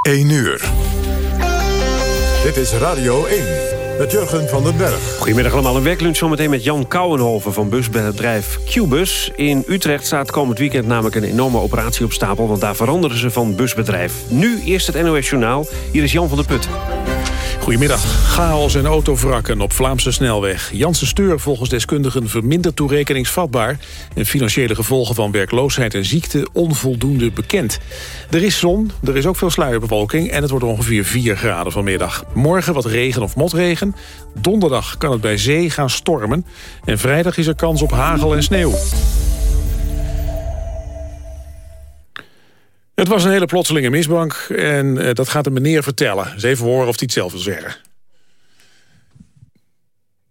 1 uur. Dit is Radio 1 met Jurgen van den Berg. Goedemiddag allemaal. Een werklunch zometeen met Jan Kouwenhoven van busbedrijf Qbus. In Utrecht staat komend weekend namelijk een enorme operatie op stapel... want daar veranderen ze van busbedrijf. Nu eerst het NOS Journaal. Hier is Jan van der Put. Goedemiddag. Chaos en autovrakken op Vlaamse snelweg. Janssen Steur volgens deskundigen verminderd toerekeningsvatbaar... en financiële gevolgen van werkloosheid en ziekte onvoldoende bekend. Er is zon, er is ook veel sluierbewolking... en het wordt ongeveer 4 graden vanmiddag. Morgen wat regen of motregen. Donderdag kan het bij zee gaan stormen. En vrijdag is er kans op hagel en sneeuw. Het was een hele plotselinge misbank en uh, dat gaat de meneer vertellen. Eens even horen of hij het zelf wil zeggen.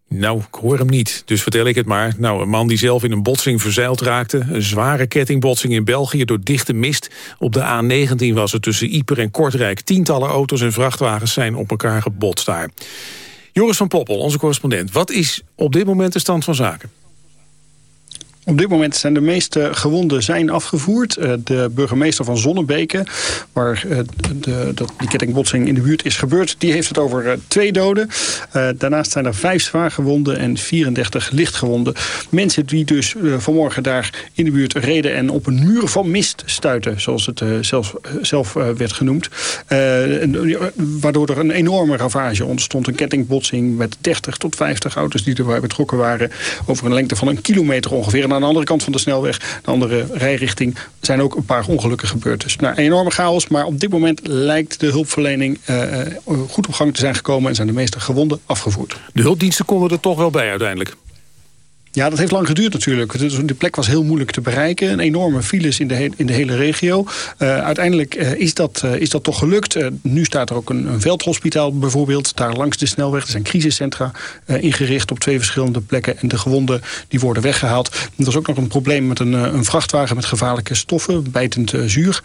Nou, ik hoor hem niet, dus vertel ik het maar. Nou, een man die zelf in een botsing verzeild raakte. Een zware kettingbotsing in België door dichte mist. Op de A19 was het tussen Ieper en Kortrijk. Tientallen auto's en vrachtwagens zijn op elkaar gebotst daar. Joris van Poppel, onze correspondent. Wat is op dit moment de stand van zaken? Op dit moment zijn de meeste gewonden zijn afgevoerd. Eh, de burgemeester van Zonnebeke, waar eh, de, die kettingbotsing in de buurt is gebeurd... die heeft het over eh, twee doden. daarnaast zijn er vijf zwaar gewonden en 34 lichtgewonden. Mensen die dus vanmorgen daar in de buurt reden... en op een muur van mist stuiten, zoals het zelf, zelf werd genoemd. waardoor er een enorme ravage ontstond. Een kettingbotsing met 30 tot 50 auto's die erbij betrokken waren... over een lengte van een kilometer ongeveer aan de andere kant van de snelweg, de andere rijrichting, zijn ook een paar ongelukken gebeurd. Dus nou, enorme chaos, maar op dit moment lijkt de hulpverlening uh, goed op gang te zijn gekomen en zijn de meeste gewonden afgevoerd. De hulpdiensten konden er toch wel bij uiteindelijk? Ja, dat heeft lang geduurd natuurlijk. De plek was heel moeilijk te bereiken. Een enorme files in de, in de hele regio. Uh, uiteindelijk uh, is, dat, uh, is dat toch gelukt. nu staat er ook een, een, veldhospitaal bijvoorbeeld. Daar langs de snelweg. Er zijn crisiscentra ingericht op twee verschillende plekken. En de gewonden die worden weggehaald. Er is ook nog een probleem met een, een vrachtwagen met gevaarlijke stoffen. Bijtend zuur.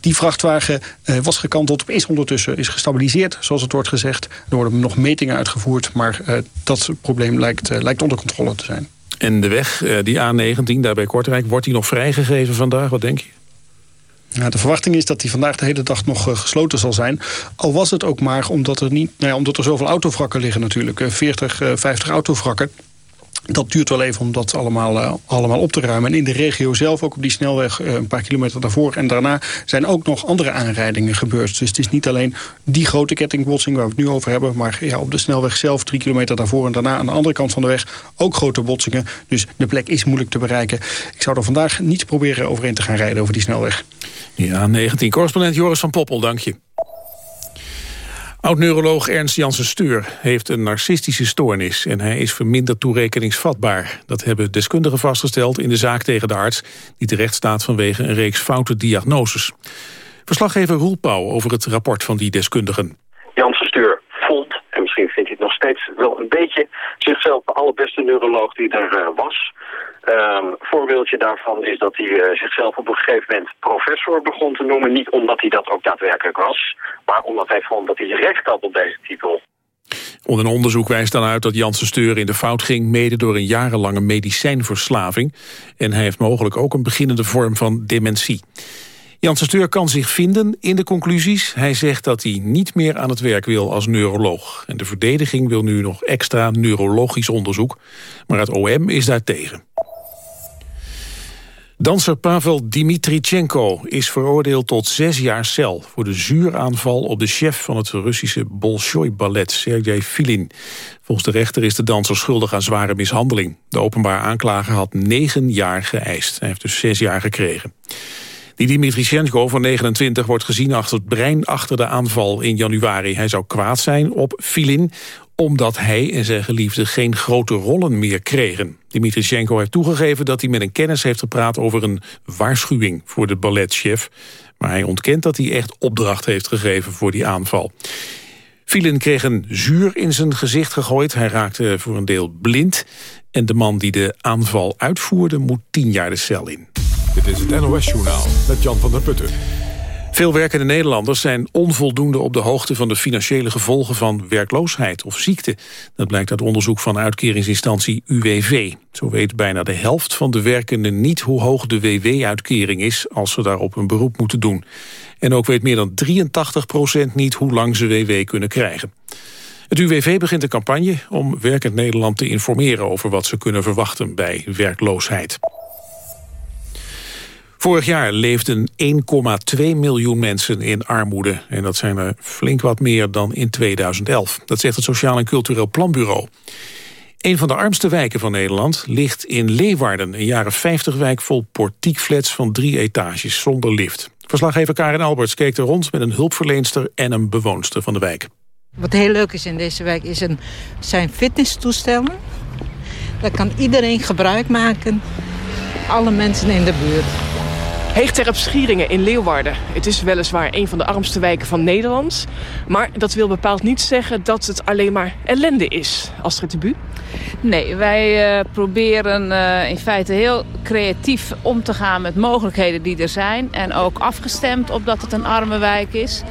die vrachtwagen was gekanteld. Is ondertussen is gestabiliseerd, zoals het wordt gezegd. Er worden nog metingen uitgevoerd. Maar dat probleem lijkt, lijkt onder controle te zijn. En de weg, eh, die A19, daar bij Kortrijk, wordt die nog vrijgegeven vandaag? Wat denk je? Ja, de verwachting is dat die vandaag de hele dag nog uh, gesloten zal zijn. Al was het ook maar omdat er, niet, nou ja, omdat er zoveel autovrakken liggen natuurlijk. 40, uh, 50 autovrakken. Dat duurt wel even om dat allemaal, uh, allemaal op te ruimen. En in de regio zelf, ook op die snelweg uh, een paar kilometer daarvoor... en daarna zijn ook nog andere aanrijdingen gebeurd. Dus het is niet alleen die grote kettingbotsing waar we het nu over hebben... maar ja, op de snelweg zelf, drie kilometer daarvoor... en daarna aan de andere kant van de weg ook grote botsingen. Dus de plek is moeilijk te bereiken. Ik zou er vandaag niet proberen overheen te gaan rijden over die snelweg. Ja, 19. Correspondent Joris van Poppel, dank je. Oud-neuroloog Ernst Janssen Steur heeft een narcistische stoornis... en hij is verminderd toerekeningsvatbaar. Dat hebben deskundigen vastgesteld in de zaak tegen de arts... die terecht staat vanwege een reeks foute diagnoses. Verslaggever Roel Pauw over het rapport van die deskundigen. Janssen Steur vond, en misschien vindt hij het nog steeds wel een beetje... zichzelf de allerbeste neuroloog die er uh, was... Um, voorbeeldje daarvan is dat hij uh, zichzelf op een gegeven moment professor begon te noemen. Niet omdat hij dat ook daadwerkelijk was, maar omdat hij vond dat hij recht had op deze titel. Onder een onderzoek wijst dan uit dat Janssen Steur in de fout ging... mede door een jarenlange medicijnverslaving. En hij heeft mogelijk ook een beginnende vorm van dementie. Janssen Steur kan zich vinden in de conclusies. Hij zegt dat hij niet meer aan het werk wil als neuroloog. En de verdediging wil nu nog extra neurologisch onderzoek. Maar het OM is daar tegen. Danser Pavel Dimitrichenko is veroordeeld tot zes jaar cel... voor de zuuraanval op de chef van het Russische Bolshoi-ballet, Sergei Filin. Volgens de rechter is de danser schuldig aan zware mishandeling. De openbaar aanklager had negen jaar geëist. Hij heeft dus zes jaar gekregen. Die Dimitrichenko van 29 wordt gezien achter het brein achter de aanval in januari. Hij zou kwaad zijn op Filin omdat hij en zijn geliefde geen grote rollen meer kregen. Dimitrichenko heeft toegegeven dat hij met een kennis heeft gepraat over een waarschuwing voor de balletchef. Maar hij ontkent dat hij echt opdracht heeft gegeven voor die aanval. Filin kreeg een zuur in zijn gezicht gegooid. Hij raakte voor een deel blind. En de man die de aanval uitvoerde moet tien jaar de cel in. Dit is het NOS-journaal met Jan van der Putten. Veel werkende Nederlanders zijn onvoldoende op de hoogte van de financiële gevolgen van werkloosheid of ziekte. Dat blijkt uit onderzoek van uitkeringsinstantie UWV. Zo weet bijna de helft van de werkenden niet hoe hoog de WW-uitkering is als ze daarop een beroep moeten doen. En ook weet meer dan 83 procent niet hoe lang ze WW kunnen krijgen. Het UWV begint een campagne om werkend Nederland te informeren over wat ze kunnen verwachten bij werkloosheid. Vorig jaar leefden 1,2 miljoen mensen in armoede. En dat zijn er flink wat meer dan in 2011. Dat zegt het Sociaal en Cultureel Planbureau. Een van de armste wijken van Nederland ligt in Leeuwarden. Een jaren 50 wijk vol portiekflats van drie etages zonder lift. Verslaggever Karin Alberts keek er rond met een hulpverleenster en een bewoonster van de wijk. Wat heel leuk is in deze wijk is een, zijn fitnesstoestellen. Daar kan iedereen gebruik maken. Alle mensen in de buurt. Heegterp Schieringen in Leeuwarden. Het is weliswaar een van de armste wijken van Nederland. Maar dat wil bepaald niet zeggen dat het alleen maar ellende is. Astrid de Bu? Nee, wij uh, proberen uh, in feite heel creatief om te gaan met mogelijkheden die er zijn. En ook afgestemd op dat het een arme wijk is.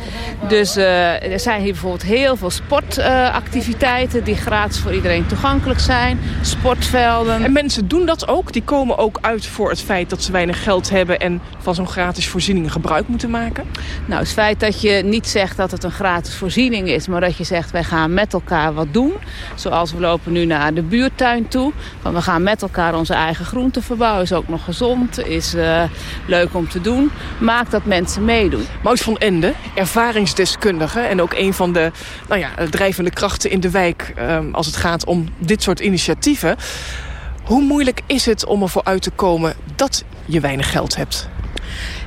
Dus uh, er zijn hier bijvoorbeeld heel veel sportactiviteiten die gratis voor iedereen toegankelijk zijn. Sportvelden. En mensen doen dat ook? Die komen ook uit voor het feit dat ze weinig geld hebben en van zo'n gratis voorziening gebruik moeten maken? Nou, het feit dat je niet zegt dat het een gratis voorziening is... maar dat je zegt, wij gaan met elkaar wat doen. Zoals we lopen nu naar de buurtuin toe. Van we gaan met elkaar onze eigen groenten verbouwen. Is ook nog gezond, is uh, leuk om te doen. Maakt dat mensen meedoen. Maud van Ende, ervaringsdeskundige... en ook een van de nou ja, drijvende krachten in de wijk... Um, als het gaat om dit soort initiatieven... Hoe moeilijk is het om ervoor uit te komen dat je weinig geld hebt?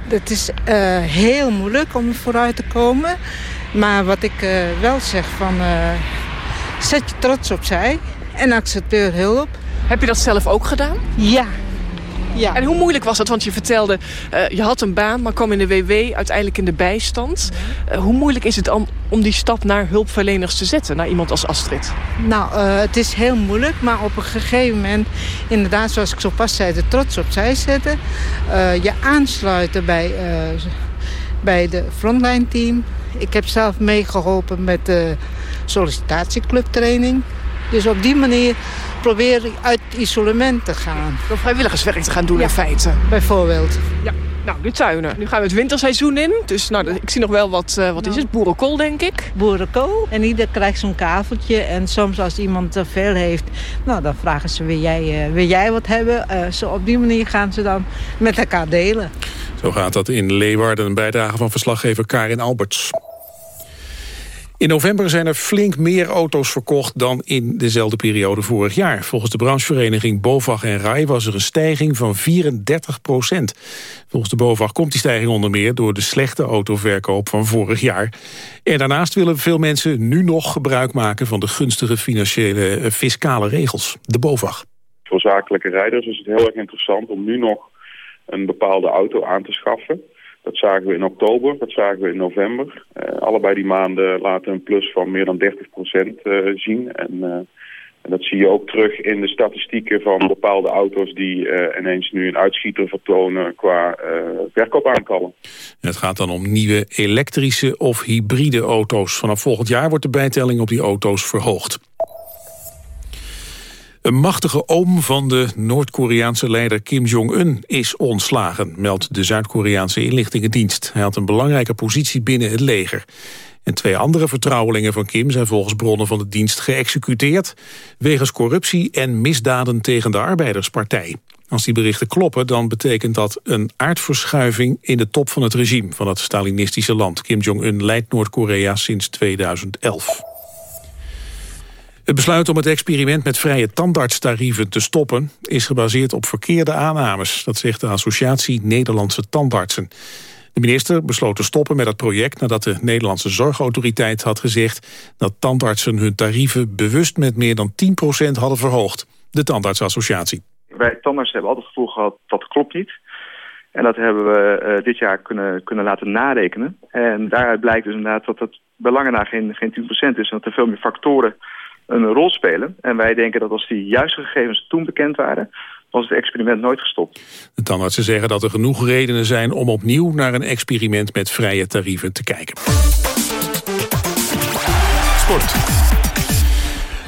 Het is uh, heel moeilijk om vooruit te komen. Maar wat ik uh, wel zeg van... Uh, zet je trots opzij en accepteer hulp. Heb je dat zelf ook gedaan? Ja, ja. En hoe moeilijk was dat? Want je vertelde, uh, je had een baan, maar kwam in de WW, uiteindelijk in de bijstand. Uh, hoe moeilijk is het om, om die stap naar hulpverleners te zetten, naar iemand als Astrid? Nou, uh, het is heel moeilijk, maar op een gegeven moment, inderdaad, zoals ik zo pas zei, de trots opzij zetten. je aansluiten bij, bij de frontline team. Ik heb zelf meegeholpen met de sollicitatieclubtraining. Dus op die manier probeer uit isolement te gaan. Door vrijwilligerswerk te gaan doen in feite. Bijvoorbeeld. Ja. Nou, de tuinen. Nu gaan we het winterseizoen in. Dus nou, ik zie nog wel wat, uh, wat nou. is het? Boerenkool, denk ik. Boerenkool. En ieder krijgt zo'n kaveltje. En soms als iemand te veel heeft, nou, dan vragen ze, wil jij, uh, wil jij wat hebben? Uh, zo op die manier gaan ze dan met elkaar delen. Zo gaat dat in Leeuwarden. Een bijdrage van verslaggever Karin Alberts. In november zijn er flink meer auto's verkocht dan in dezelfde periode vorig jaar. Volgens de branchevereniging BOVAG en RAI was er een stijging van 34 procent. Volgens de BOVAG komt die stijging onder meer door de slechte autoverkoop van vorig jaar. En daarnaast willen veel mensen nu nog gebruik maken van de gunstige financiële eh, fiscale regels. De BOVAG. Voor zakelijke rijders is het heel erg interessant om nu nog een bepaalde auto aan te schaffen. Dat zagen we in oktober, dat zagen we in november. Uh, allebei die maanden laten een plus van meer dan 30 procent uh, zien. En, uh, en, dat zie je ook terug in de statistieken van bepaalde auto's... die ineens nu een uitschieter vertonen qua verkoopaantallen. Het gaat dan om nieuwe elektrische of hybride auto's. Vanaf volgend jaar wordt de bijtelling op die auto's verhoogd. Een machtige oom van de Noord-Koreaanse leider Kim Jong-un is ontslagen, meldt de Zuid-Koreaanse inlichtingendienst. Hij had een belangrijke positie binnen het leger. En twee andere vertrouwelingen van Kim zijn volgens bronnen van de dienst geëxecuteerd... wegens corruptie en misdaden tegen de Arbeiderspartij. Als die berichten kloppen, dan betekent dat een aardverschuiving in de top van het regime van het Stalinistische land. Kim Jong-un leidt Noord-Korea sinds 2011. Het besluit om het experiment met vrije tandartstarieven te stoppen... is gebaseerd op verkeerde aannames. Dat zegt de Associatie Nederlandse Tandartsen. De minister besloot te stoppen met het project... nadat de Nederlandse Zorgautoriteit had gezegd... dat tandartsen hun tarieven bewust met meer dan 10% hadden verhoogd. De Tandartsassociatie. Wij tandartsen hebben altijd het gevoel gehad dat klopt niet. En dat hebben we uh, dit jaar kunnen, kunnen laten narekenen. En daaruit blijkt dus inderdaad dat het bij lange na geen, geen 10% is... en dat er veel meer factoren een rol spelen. En wij denken dat als die juiste gegevens toen bekend waren... was het experiment nooit gestopt. De tandartsen zeggen dat er genoeg redenen zijn om opnieuw naar een experiment met vrije tarieven te kijken. Sport.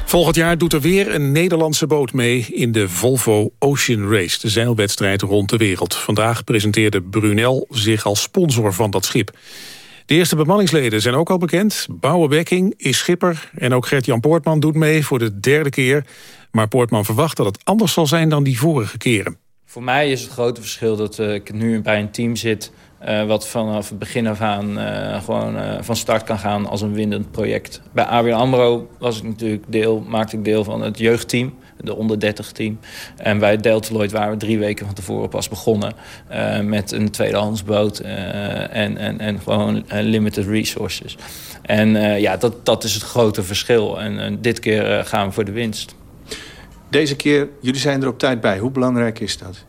Volgend jaar doet er weer een Nederlandse boot mee in de Volvo Ocean Race, de zeilwedstrijd rond de wereld. Vandaag presenteerde Brunel zich als sponsor van dat schip. De eerste bemanningsleden zijn ook al bekend. Bouwe Bekking is schipper en ook Gert-Jan Poortman doet mee voor de derde keer. Maar Poortman verwacht dat het anders zal zijn dan die vorige keren. Voor mij is het grote verschil dat uh, ik nu bij een team zit... Uh, wat vanaf het begin af aan uh, gewoon van start kan gaan als een winnend project. Bij ABN AMRO was ik natuurlijk deel, maakte ik deel van het jeugdteam de onder 30 team. En bij Deltaloid waren we drie weken van tevoren pas begonnen uh, met een tweedehandsboot uh, en, en, en gewoon limited resources. En ja, dat, dat is het grote verschil. En dit keer gaan we voor de winst. Deze keer, jullie zijn er op tijd bij. Hoe belangrijk is dat?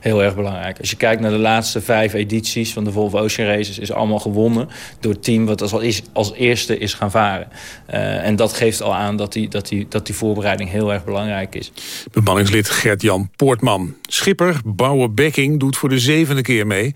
Heel erg belangrijk. Als je kijkt naar de laatste vijf edities van de Volvo Ocean Races... is allemaal gewonnen door het team wat als, als eerste is gaan varen. Uh, en dat geeft al aan dat die, dat, die, dat die voorbereiding heel erg belangrijk is. Bemanningslid Gert-Jan Poortman. Schipper Bouwer Bekking doet voor de zevende keer mee.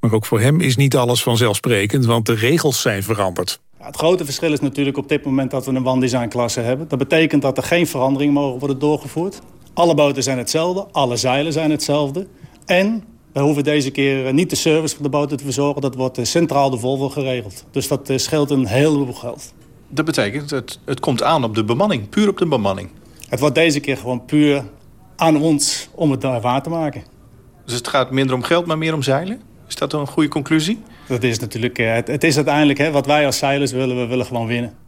Maar ook voor hem is niet alles vanzelfsprekend... want de regels zijn veranderd. Het grote verschil is natuurlijk op dit moment dat we een one klasse hebben. Dat betekent dat er geen veranderingen mogen worden doorgevoerd. Alle boten zijn hetzelfde, alle zeilen zijn hetzelfde. En we hoeven deze keer niet de service van de boten te verzorgen. Dat wordt eh, centraal de Volvo geregeld. Dus dat eh, scheelt een heleboel geld. Dat betekent, het, het komt aan op de bemanning, puur op de bemanning. Het wordt deze keer gewoon puur aan ons om het daar waar te maken. Dus het gaat minder om geld, maar meer om zeilen? Is dat een goede conclusie? Dat is natuurlijk, eh, het, het is uiteindelijk hè, wat wij als zeilers willen. We willen gewoon winnen.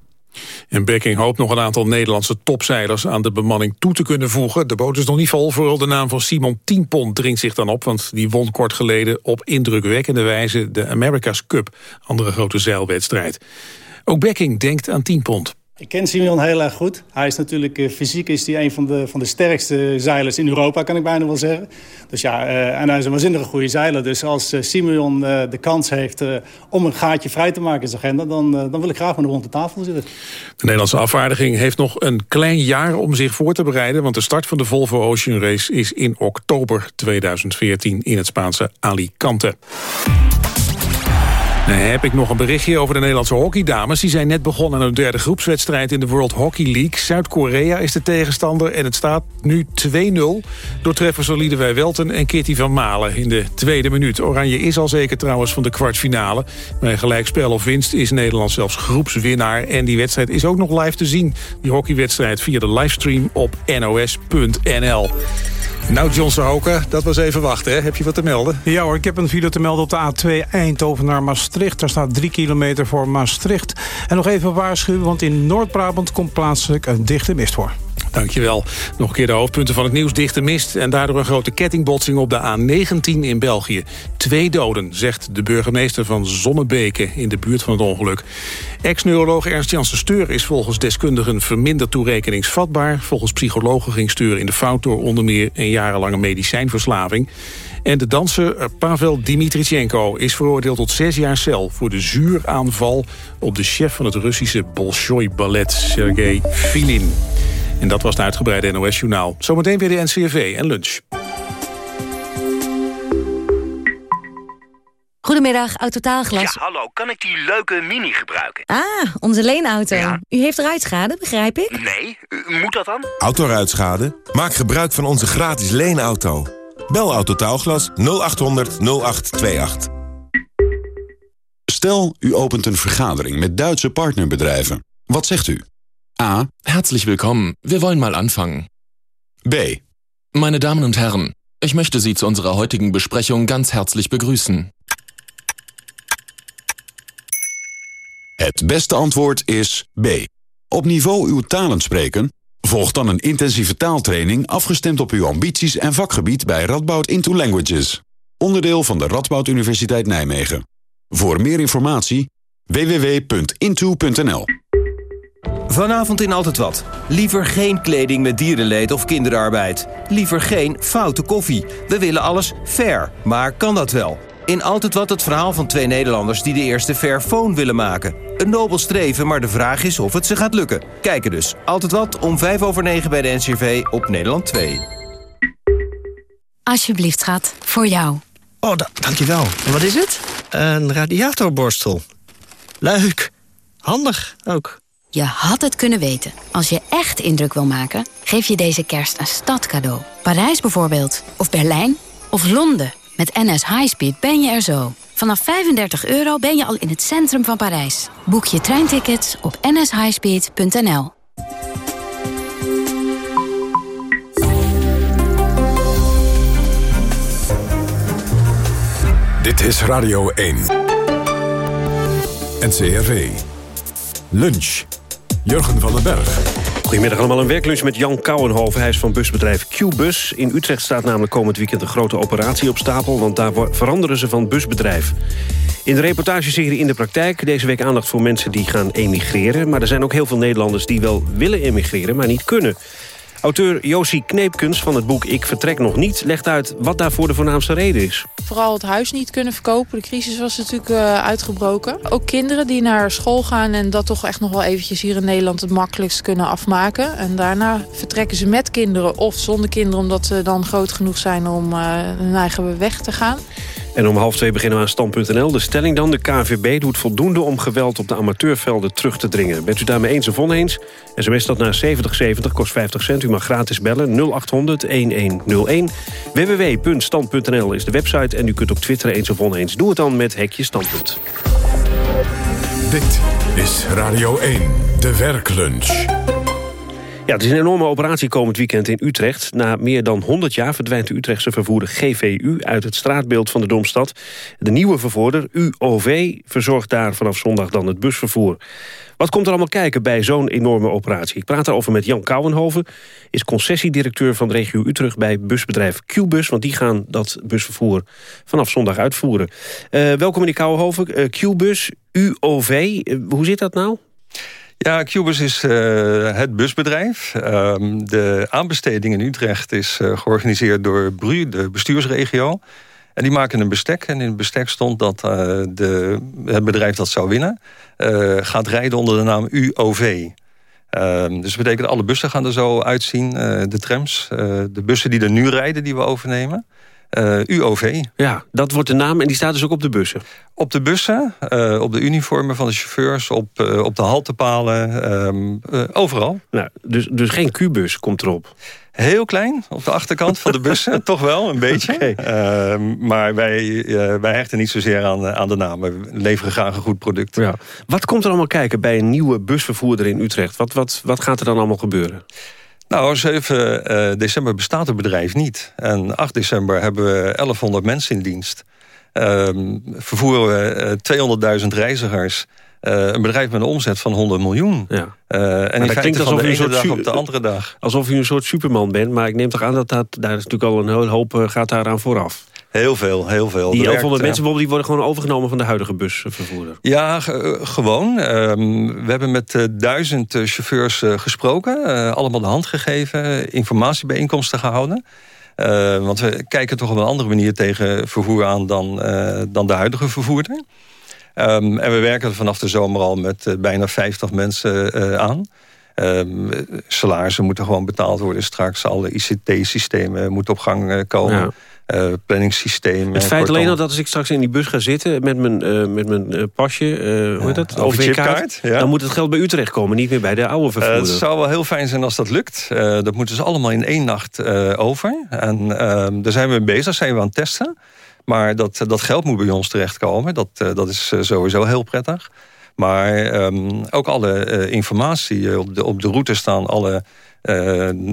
En Bekking hoopt nog een aantal Nederlandse topzeilers aan de bemanning toe te kunnen voegen. De boot is nog niet vol, vooral de naam van Simon Tienpont dringt zich dan op... want die won kort geleden op indrukwekkende wijze de America's Cup, andere grote zeilwedstrijd. Ook Bekking denkt aan Tienpont. Ik ken Simeon heel erg goed. Hij is natuurlijk uh, fysiek is hij een van de, van de sterkste zeilers in Europa, kan ik bijna wel zeggen. Dus ja, uh, en hij is een waanzinnige goede zeiler. Dus als uh, Simeon de kans heeft om een gaatje vrij te maken in zijn agenda... Dan, dan wil ik graag met hem rond de tafel zitten. De Nederlandse afvaardiging heeft nog een klein jaar om zich voor te bereiden... want de start van de Volvo Ocean Race is in oktober 2014 in het Spaanse Alicante. Dan heb ik nog een berichtje over de Nederlandse hockeydames. Die zijn net begonnen aan hun derde groepswedstrijd in de World Hockey League. Zuid-Korea is de tegenstander en het staat nu 2-0... door treffers Liedewij Welten en Kitty van Malen in de tweede minuut. Oranje is al zeker trouwens van de kwartfinale. Bij gelijkspel of winst is Nederland zelfs groepswinnaar. En die wedstrijd is ook nog live te zien. Die hockeywedstrijd via de livestream op nos.nl. Nou, John Sahoka, dat was even wachten. Hè? Heb je wat te melden? Ja hoor, ik heb een file te melden op de A2 Eindhoven naar Maastricht. Daar staat drie kilometer voor Maastricht. En nog even waarschuwen, want in Noord-Brabant komt plaatselijk een dichte mist voor. Dankjewel. Nog een keer de hoofdpunten van het nieuws. Dichte mist en daardoor een grote kettingbotsing op de A19 in België. Twee doden, zegt de burgemeester van Zonnebeke in de buurt van het ongeluk. Ex-neuroloog Ernst Janssen Steur is volgens deskundigen verminderd toerekeningsvatbaar. Volgens psychologen ging Steur in de fout door onder meer een jarenlange medicijnverslaving. En de danser Pavel Dimitrichenko is veroordeeld tot zes jaar cel... voor de zuuraanval op de chef van het Russische Bolshoi Ballet, Sergei Filin. En dat was het uitgebreide NOS-journaal. Zometeen weer de NCRV en lunch. Goedemiddag, Autotaalglas. Ja, hallo. Kan ik die leuke Mini gebruiken? Ah, onze leenauto. U heeft ruitschade, begrijp ik? Nee, moet dat dan? Autoruitschade? Maak gebruik van onze gratis leenauto. Bel Autotaalglas 0800 0828. Stel, u opent een vergadering met Duitse partnerbedrijven. Wat zegt u? A. Herzlich willkommen. Wir wollen mal anfangen. B. Meine Damen und Herren, ich möchte Sie zu unserer heutigen Besprechung ganz herzlich begrüßen. Het beste antwoord is B. Op niveau uw talen spreken? Volg dan een intensieve taaltraining afgestemd op uw ambities en vakgebied bij Radboud Into Languages. Onderdeel van de Radboud Universiteit Nijmegen. Voor meer informatie www.into.nl Vanavond in Altijd Wat. Liever geen kleding met dierenleed of kinderarbeid. Liever geen foute koffie. We willen alles fair. Maar kan dat wel? In Altijd Wat het verhaal van twee Nederlanders die de eerste Fairphone willen maken. Een nobel streven, maar de vraag is of het ze gaat lukken. Kijken dus. Altijd Wat om 5 over 9 bij de NCRV op Nederland 2. Alsjeblieft, schat. Voor jou. Oh, da dankjewel. En wat is het? Een radiatorborstel. Leuk. Handig ook. Je had het kunnen weten. Als je echt indruk wil maken, geef je deze kerst een stadcadeau. Parijs bijvoorbeeld. Of Berlijn. Of Londen. Met NS Highspeed ben je er zo. Vanaf 35 euro ben je al in het centrum van Parijs. Boek je treintickets op nshighspeed.nl. Dit is Radio 1. NCRV. Lunch. Jurgen van den Berg. Goedemiddag allemaal, een werklunch met Jan Kouwenhoven. Hij is van busbedrijf Q-Bus. In Utrecht staat namelijk komend weekend een grote operatie op stapel... want daar veranderen ze van busbedrijf. In de reportageserie In de Praktijk deze week aandacht voor mensen die gaan emigreren. Maar er zijn ook heel veel Nederlanders die wel willen emigreren, maar niet kunnen. Auteur Josie Kneepkens van het boek Ik vertrek nog niet... legt uit wat daarvoor de voornaamste reden is. Vooral het huis niet kunnen verkopen. De crisis was natuurlijk uh, uitgebroken. Ook kinderen die naar school gaan en dat toch echt nog wel eventjes hier in Nederland het makkelijkst kunnen afmaken. En daarna vertrekken ze met kinderen of zonder kinderen... omdat ze dan groot genoeg zijn om uh, hun eigen weg te gaan. En om half twee beginnen we aan Stand.nl. De stelling dan, de KVB doet voldoende om geweld op de amateurvelden terug te dringen. Bent u daarmee eens of oneens? SMS dat naar 7070 kost 50 cent. U mag gratis bellen 0800-1101. www.stand.nl is de website en u kunt ook twitteren eens of oneens. Doe het dan met Hekje Standpunt. Dit is Radio 1, de werklunch. Ja, het is een enorme operatie komend weekend in Utrecht. Na meer dan 100 jaar verdwijnt de Utrechtse vervoerder GVU uit het straatbeeld van de Domstad. De nieuwe vervoerder, UOV, verzorgt daar vanaf zondag dan het busvervoer. Wat komt er allemaal kijken bij zo'n enorme operatie? Ik praat daarover met Jan Kouwenhoven, is concessiedirecteur van de regio Utrecht bij busbedrijf Qbus, want die gaan dat busvervoer vanaf zondag uitvoeren. Uh, welkom meneer Kouwenhoven, uh, Qbus, UOV, uh, hoe zit dat nou? Ja, Cubus is uh, het busbedrijf. Um, de aanbesteding in Utrecht is uh, georganiseerd door BRU, de bestuursregio. En die maken een bestek. En in het bestek stond dat uh, de, het bedrijf dat zou winnen... gaat rijden onder de naam UOV. Um, dus dat betekent alle bussen gaan er zo uitzien. de trams, de bussen die er nu rijden, die we overnemen... Uh, UOV. Ja, dat wordt de naam en die staat dus ook op de bussen? Op de bussen, uh, op de uniformen van de chauffeurs, op, uh, op de haltepalen, um, overal. Nou, dus, dus geen Q-bus komt erop? Heel klein, op de achterkant van de bussen, toch wel, een beetje. Okay. Ehm, maar wij, wij hechten niet zozeer aan, aan de naam. We leveren graag een goed product. Ja. Wat komt er allemaal kijken bij een nieuwe busvervoerder in Utrecht? Wat, wat, wat gaat er dan allemaal gebeuren? Nou, 7 uh, december bestaat het bedrijf niet. En 8 december hebben we 1100 mensen in dienst. Um, vervoeren we uh, 200.000 reizigers. Uh, een bedrijf met een omzet van 100 miljoen. Ja. Uh, en dat klinkt alsof je een soort dag op de andere dag. Alsof u een soort superman bent. Maar ik neem toch aan dat, dat daar is natuurlijk al een hoop gaat daaraan vooraf. Heel veel, heel veel. Die 1100 mensen bijvoorbeeld, die worden gewoon overgenomen van de huidige busvervoerder? Ja, gewoon. Um, we hebben met uh, duizend chauffeurs uh, gesproken. Uh, allemaal de hand gegeven, informatiebijeenkomsten gehouden. want we kijken toch op een andere manier tegen vervoer aan dan, dan de huidige vervoerder. Um, en we werken vanaf de zomer al met bijna 50 mensen aan. Um, salarissen moeten gewoon betaald worden straks. Alle ICT-systemen moeten op gang komen. Ja. Uh, planningssysteem. Het feit alleen al dat als ik straks in die bus ga zitten... met mijn, uh, met mijn uh, pasje, hoe ja, heet dat? OV-kaart. Ja. Dan moet het geld bij u terechtkomen, niet meer bij de oude vervoerder. het zou wel heel fijn zijn als dat lukt. dat moeten ze allemaal in één nacht over. En ehm, daar zijn we mee bezig, zijn we aan het testen. Maar dat, dat geld moet bij ons terechtkomen. Dat, dat is sowieso heel prettig. Maar um, ook alle informatie op de, op de route staan... alle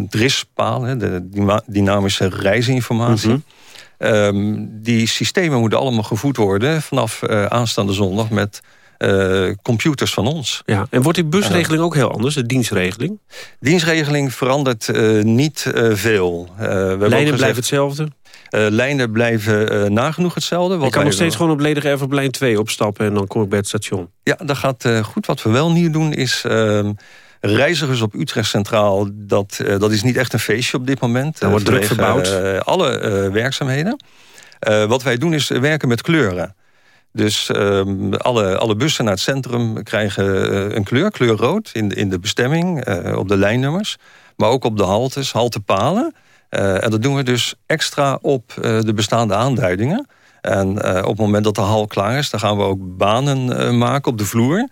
DRIS-palen, de dynamische reisinformatie... Mm -hmm. Um, die systemen moeten allemaal gevoed worden vanaf uh, aanstaande zondag met uh, computers van ons. Ja, en wordt die busregeling ook heel anders, de dienstregeling? Dienstregeling verandert uh, niet veel. Lijnen blijven hetzelfde? lijnen blijven nagenoeg hetzelfde. Wat ik kan nog steeds gewoon op Ledig Erf op lijn 2 opstappen... en dan kom ik bij het station. Ja, dat gaat goed. Wat we wel nieuw doen is ehm, reizigers op Utrecht Centraal, dat, uh, dat is niet echt een feestje op dit moment. Dat wordt druk verbouwd. Uh, alle werkzaamheden. wat wij doen is werken met kleuren. Dus ehm, alle, alle bussen naar het centrum krijgen een kleur, kleur rood... in, in de bestemming, op de lijnnummers. Maar ook op de haltes, haltepalen. en dat doen we dus extra op de bestaande aanduidingen. En op het moment dat de hal klaar is... dan gaan we ook banen maken op de vloer.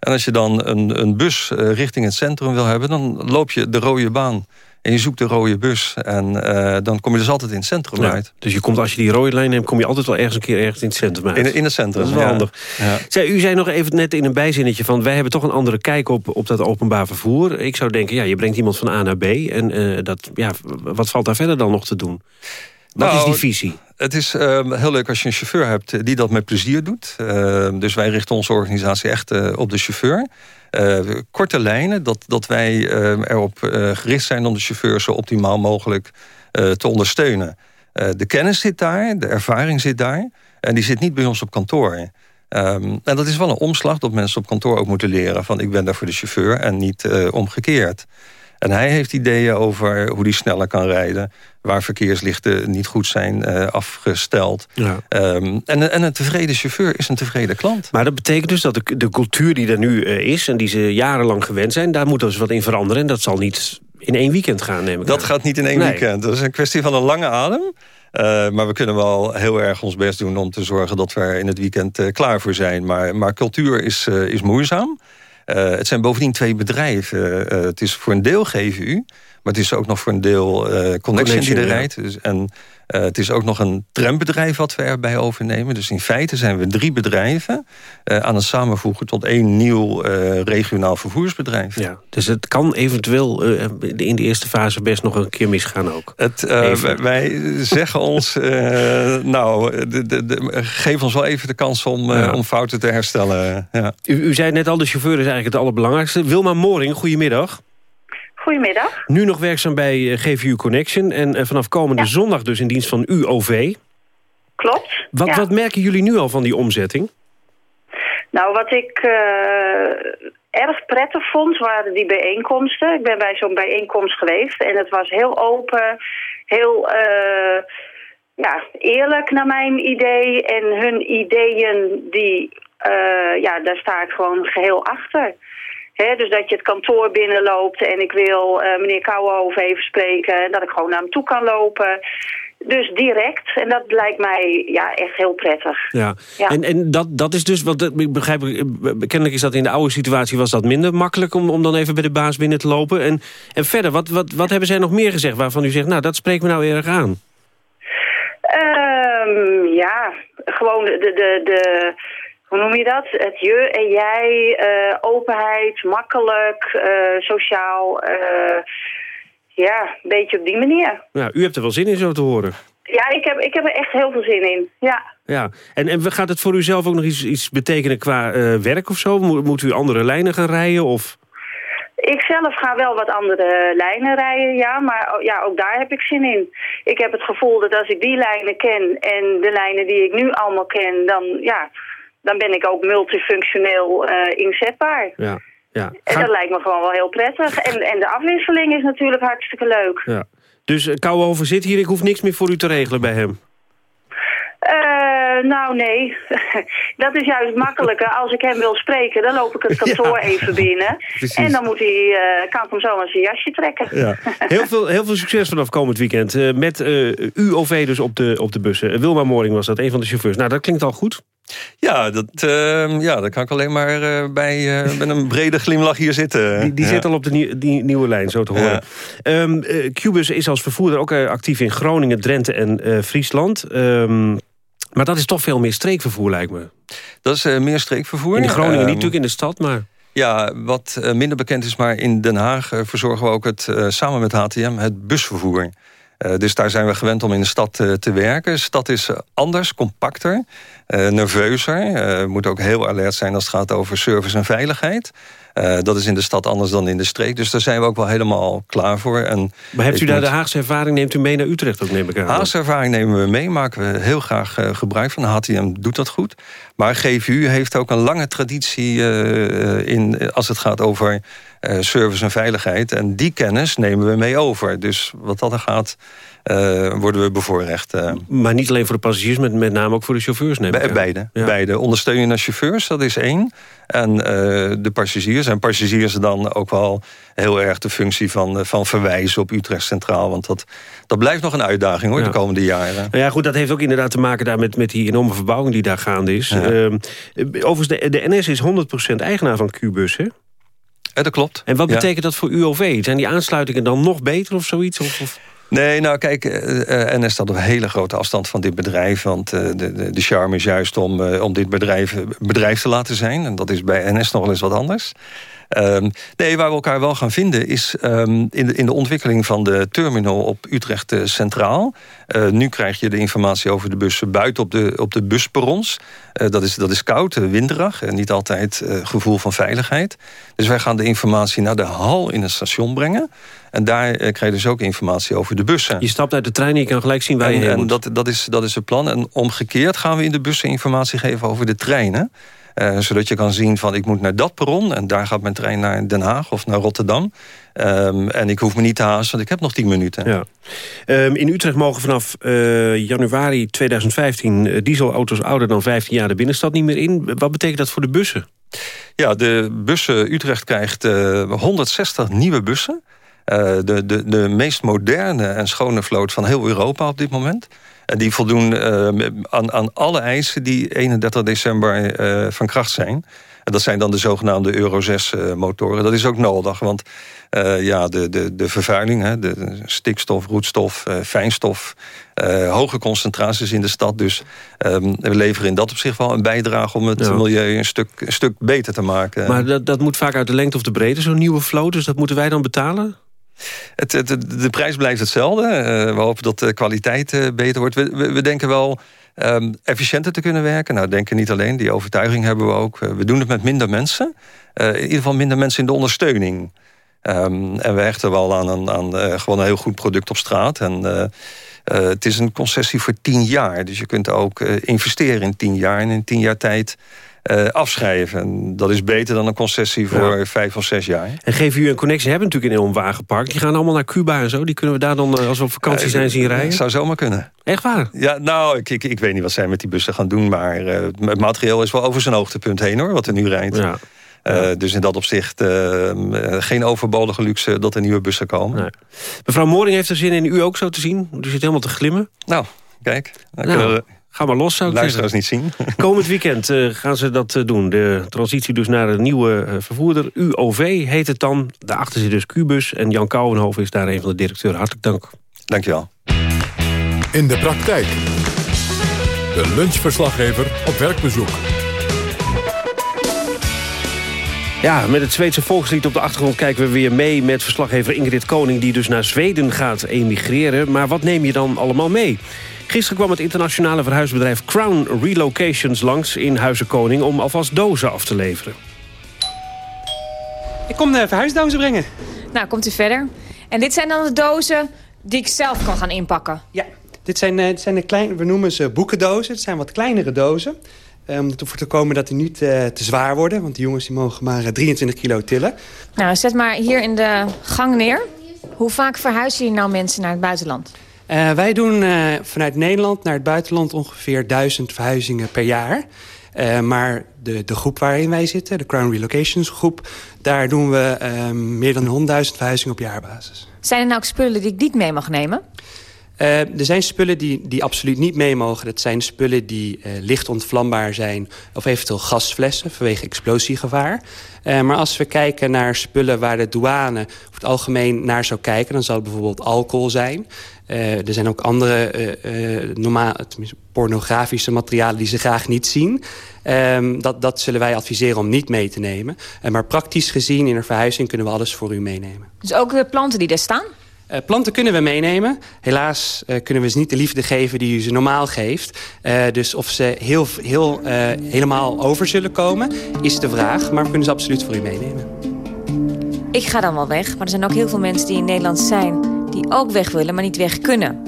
En als je dan een, een bus richting het centrum wil hebben... dan loop je de rode baan en je zoekt de rode bus. En uh, dan kom je dus altijd in het centrum ja, uit. Dus je komt, als je die rode lijn neemt... kom je altijd wel ergens een keer ergens in het centrum uit. In, in het centrum, Dat is wel ja. handig. Ja. Zij, u zei nog even net in een bijzinnetje van... wij hebben toch een andere kijk op, op dat openbaar vervoer. Ik zou denken, ja, je brengt iemand van A naar B. En uh, dat, ja, wat valt daar verder dan nog te doen? Wat Nou, is die visie? Het is uh, heel leuk als je een chauffeur hebt die dat met plezier doet. Uh, dus wij richten onze organisatie echt uh, op de chauffeur. korte lijnen, dat, dat wij erop gericht zijn om de chauffeur zo optimaal mogelijk te ondersteunen. de kennis zit daar, de ervaring zit daar. En die zit niet bij ons op kantoor. Um, en dat is wel een omslag dat mensen op kantoor ook moeten leren... van ik ben daar voor de chauffeur en niet omgekeerd. En hij heeft ideeën over hoe hij sneller kan rijden... waar verkeerslichten niet goed zijn uh, afgesteld. Ja. Um, en, en een tevreden chauffeur is een tevreden klant. Maar dat betekent dus dat de, de cultuur die er nu uh, is... en die ze jarenlang gewend zijn, daar moet dus wat in veranderen. En dat zal niet in één weekend gaan, neem ik Dat aan. gaat niet in één Nee. weekend. Dat is een kwestie van een lange adem. Uh, maar we kunnen wel heel erg ons best doen om te zorgen... dat we er in het weekend klaar voor zijn. Maar, maar cultuur is, is moeizaam. Uh, het zijn bovendien twee bedrijven. Uh, het is voor een deel GVU, maar het is ook nog voor een deel uh, Connection, die er ja. rijdt. Dus, en het is ook nog een trambedrijf wat we erbij overnemen. Dus in feite zijn we drie bedrijven aan het samenvoegen... tot één nieuw regionaal vervoersbedrijf. Ja, dus het kan eventueel in de eerste fase best nog een keer misgaan ook. Het, wij, wij zeggen ons, nou, de, de, de, geef ons wel even de kans om, Ja. om fouten te herstellen. Ja. U, u zei net al, de chauffeur is eigenlijk het allerbelangrijkste. Wilma Moring, goedemiddag. Goedemiddag. Nu nog werkzaam bij eh, GVU Connection. En eh, vanaf komende zondag dus in dienst van UOV. Klopt. Wat, ja. wat merken jullie nu al van die omzetting? Nou, wat ik eh, erg prettig vond, waren die bijeenkomsten. Ik ben bij zo'n bijeenkomst geweest en het was heel open, heel ja, eerlijk naar mijn idee. En hun ideeën, die, ja, daar sta ik gewoon geheel achter. Dus dat je het kantoor binnenloopt en ik wil eh, meneer Kouwenhoven even spreken... en dat ik gewoon naar hem toe kan lopen. Dus direct. En dat lijkt mij ja, echt heel prettig. Ja, Ja. en, en dat, dat is dus, want ik begrijp, eh, kennelijk is dat in de oude situatie was dat minder makkelijk om, om dan even bij de baas binnen te lopen. En, en verder, wat, wat, wat hebben zij nog meer gezegd waarvan u zegt, nou dat spreekt me nou erg aan? Ehm, ja, gewoon de, de, de, hoe noem je dat? Het je en jij, eh, openheid, makkelijk, eh, sociaal. eh, ja, een beetje op die manier. Ja, u hebt er wel zin in zo te horen. Ja, ik heb, ik heb er echt heel veel zin in. Ja. Ja, en, en gaat het voor u zelf ook nog iets, iets betekenen qua werk of zo? Moet, moet u andere lijnen gaan rijden? Of... Ik zelf ga wel wat andere lijnen rijden, ja, maar ja, ook daar heb ik zin in. Ik heb het gevoel dat als ik die lijnen ken en de lijnen die ik nu allemaal ken, dan, ja, dan ben ik ook multifunctioneel eh, inzetbaar. Ja, ja. En dat lijkt me gewoon wel heel prettig. En, en de afwisseling is natuurlijk hartstikke leuk. ja. Dus uh, Kouwenhoven zit hier, ik hoef niks meer voor u te regelen bij hem. Eh, nou, nee. dat is juist makkelijker. Als ik hem wil spreken, dan loop ik het kantoor even binnen. Precies. En dan moet hij, eh, kan ik hem zo aan zijn jasje trekken. Ja. Heel, veel, heel veel succes vanaf komend weekend. eh, met eh, UOV dus op de, op de bussen. Eh, Wilma Moring was dat, een van de chauffeurs. Nou, dat klinkt al goed. Ja, dat, uh, ja, daar kan ik alleen maar uh, bij uh, met een brede glimlach hier zitten. Die, die ja. zit al op de die nieuwe lijn, zo te horen. Ja. Um, Cubus is als vervoerder ook actief in Groningen, Drenthe en Friesland. Um, maar dat is toch veel meer streekvervoer, lijkt me. Dat is meer streekvervoer. In Groningen niet natuurlijk in de stad, maar... Ja, wat minder bekend is, maar in Den Haag verzorgen we ook het, samen met HTM het busvervoer. Uh, dus daar zijn we gewend om in de stad uh, te werken. De stad is anders, compacter, nerveuzer. We moeten ook heel alert zijn als het gaat over service en veiligheid. dat is in de stad anders dan in de streek. Dus daar zijn we ook wel helemaal klaar voor. En maar hebt u daar moet... de Haagse ervaring, neemt u mee naar Utrecht ook, neem ik aan? Haagse ervaring nemen we mee, maken we heel graag gebruik van. HTM doet dat goed. Maar GVU heeft ook een lange traditie in, als het gaat over eh, service en veiligheid. En die kennis nemen we mee over. Dus wat dat er gaat, uh, worden we bevoorrecht. Uh. Maar niet alleen voor de passagiers, met, met name ook voor de chauffeurs? Neem Be beide. Ja. beide. Ondersteuning naar chauffeurs, dat is één. En uh, de passagiers. En passagiers dan ook wel heel erg de functie van, van verwijzen op Utrecht Centraal. Want dat, dat blijft nog een uitdaging hoor, ja. de komende jaren. Nou ja, goed, dat heeft ook inderdaad te maken daar met, met die enorme verbouwing die daar gaande is. Ja. Uh, overigens, de, de NS is 100% eigenaar van Qbus, hè? Ja, dat klopt. En wat betekent dat voor UOV? Zijn die aansluitingen dan nog beter of zoiets? Of, of? Nee, nou kijk, uh, NS staat op een hele grote afstand van dit bedrijf. Want uh, de, de, de charme is juist om, uh, om dit bedrijf, bedrijf te laten zijn. En dat is bij NS nog wel eens wat anders. Um, nee, waar we elkaar wel gaan vinden is um, in, de, in de ontwikkeling van de terminal op Utrecht uh, Centraal. Uh, nu krijg je de informatie over de bussen buiten op de, op de busperrons. Uh, dat, is, dat is koud, winderig en niet altijd gevoel van veiligheid. Dus wij gaan de informatie naar de hal in het station brengen. En daar krijg je dus ook informatie over de bussen. Je stapt uit de trein en je kan gelijk zien waar en, je heen en dat, dat, is, dat is het plan. En omgekeerd gaan we in de bussen informatie geven over de treinen. Uh, zodat je kan zien van ik moet naar dat perron... en daar gaat mijn trein naar Den Haag of naar Rotterdam. Um, en ik hoef me niet te haasten, want ik heb nog 10 minuten. Ja. Um, in Utrecht mogen vanaf uh, januari 2015 uh, dieselauto's ouder dan 15 jaar de binnenstad niet meer in. Wat betekent dat voor de bussen? Ja, de bussen Utrecht krijgt 160 nieuwe bussen. de, de, de meest moderne en schone vloot van heel Europa op dit moment. En die voldoen uh, aan, aan alle eisen die 31 december uh, van kracht zijn. En dat zijn dan de zogenaamde Euro 6 uh, motoren. Dat is ook nodig, want ja, de, de, de vervuiling, hè, de stikstof, roetstof, fijnstof... hoge concentraties in de stad. Dus um, we leveren in dat opzicht wel een bijdrage... om het ja. milieu een stuk, een stuk beter te maken. Maar dat, dat moet vaak uit de lengte of de breedte, zo'n nieuwe vloot. Dus dat moeten wij dan betalen? Het, de prijs blijft hetzelfde. Uh, we hopen dat de kwaliteit uh, beter wordt. We, we, denken wel um, efficiënter te kunnen werken. Nou, denken niet alleen. Die overtuiging hebben we ook. Uh, we doen het met minder mensen. in ieder geval minder mensen in de ondersteuning. Um, en we hechten wel aan, aan, aan gewoon een heel goed product op straat. En het is een concessie voor tien jaar. Dus je kunt ook investeren in tien jaar. En in tien jaar tijd uh, afschrijven. Dat is beter dan een concessie voor ja. vijf of zes jaar. En GVU en Connectie hebben natuurlijk een enorm wagenpark. Die gaan allemaal naar Cuba en zo. Die kunnen we daar dan, als we op vakantie uh, zijn, zien rijden? zou zomaar kunnen. Echt waar? Ja, nou, ik, ik, ik weet niet wat zij met die bussen gaan doen. Maar uh, het materieel is wel over zijn hoogtepunt heen, hoor. Wat er nu rijdt. Ja. Uh, dus in dat opzicht uh, geen overbodige luxe dat er nieuwe bussen komen. Nee. Mevrouw Mooring heeft er zin in u ook zo te zien. U zit helemaal te glimmen. Nou, kijk. Nou. we Ga maar los, zou ik Luisteraars niet zien. Komend weekend uh, gaan ze dat uh, doen. De transitie dus naar een nieuwe uh, vervoerder. UOV heet het dan. Daarachter zit dus Cubus. En Jan Kouwenhoven is daar een van de directeuren. Hartelijk dank. Dankjewel. In de praktijk. De lunchverslaggever op werkbezoek. Ja, met het Zweedse volkslied op de achtergrond kijken we weer mee... met verslaggever Ingrid Koning, die dus naar Zweden gaat emigreren. Maar wat neem je dan allemaal mee? Gisteren kwam het internationale verhuisbedrijf Crown Relocations langs in Huizen Koning... om alvast dozen af te leveren. Ik kom de verhuisdozen brengen. Nou, komt u verder. En dit zijn dan de dozen die ik zelf kan gaan inpakken? Ja, dit zijn, uh, dit zijn de kleine, we noemen ze boekendozen. Het zijn wat kleinere dozen. Om um, ervoor te komen dat die niet uh, te zwaar worden. Want die jongens die mogen maar 23 eh, kilo tillen. Nou, zet maar hier in de gang neer. Hoe vaak verhuizen hier nou mensen naar het buitenland? Uh, wij doen uh, vanuit Nederland naar het buitenland ongeveer duizend verhuizingen per jaar. Uh, maar de, de groep waarin wij zitten, de Crown Relocations groep... daar doen we meer dan 100.000 verhuizingen op jaarbasis. Zijn er nou ook spullen die ik niet mee mag nemen? Uh, er zijn spullen die, die absoluut niet mee mogen. Dat zijn spullen die uh, licht ontvlambaar zijn... of eventueel gasflessen vanwege explosiegevaar. Uh, maar als we kijken naar spullen waar de douane over het algemeen naar zou kijken... dan zal het bijvoorbeeld alcohol zijn. Er zijn ook andere normaal, pornografische materialen die ze graag niet zien. Um, dat, dat zullen wij adviseren om niet mee te nemen. maar praktisch gezien in een verhuizing kunnen we alles voor u meenemen. Dus ook de planten die er staan? Uh, planten kunnen we meenemen. Helaas uh, kunnen we ze niet de liefde geven die u ze normaal geeft. Uh, dus of ze heel, heel, helemaal over zullen komen, is de vraag. Maar we kunnen ze absoluut voor u meenemen. Ik ga dan wel weg, maar er zijn ook heel veel mensen die in Nederland zijn... die ook weg willen, maar niet weg kunnen.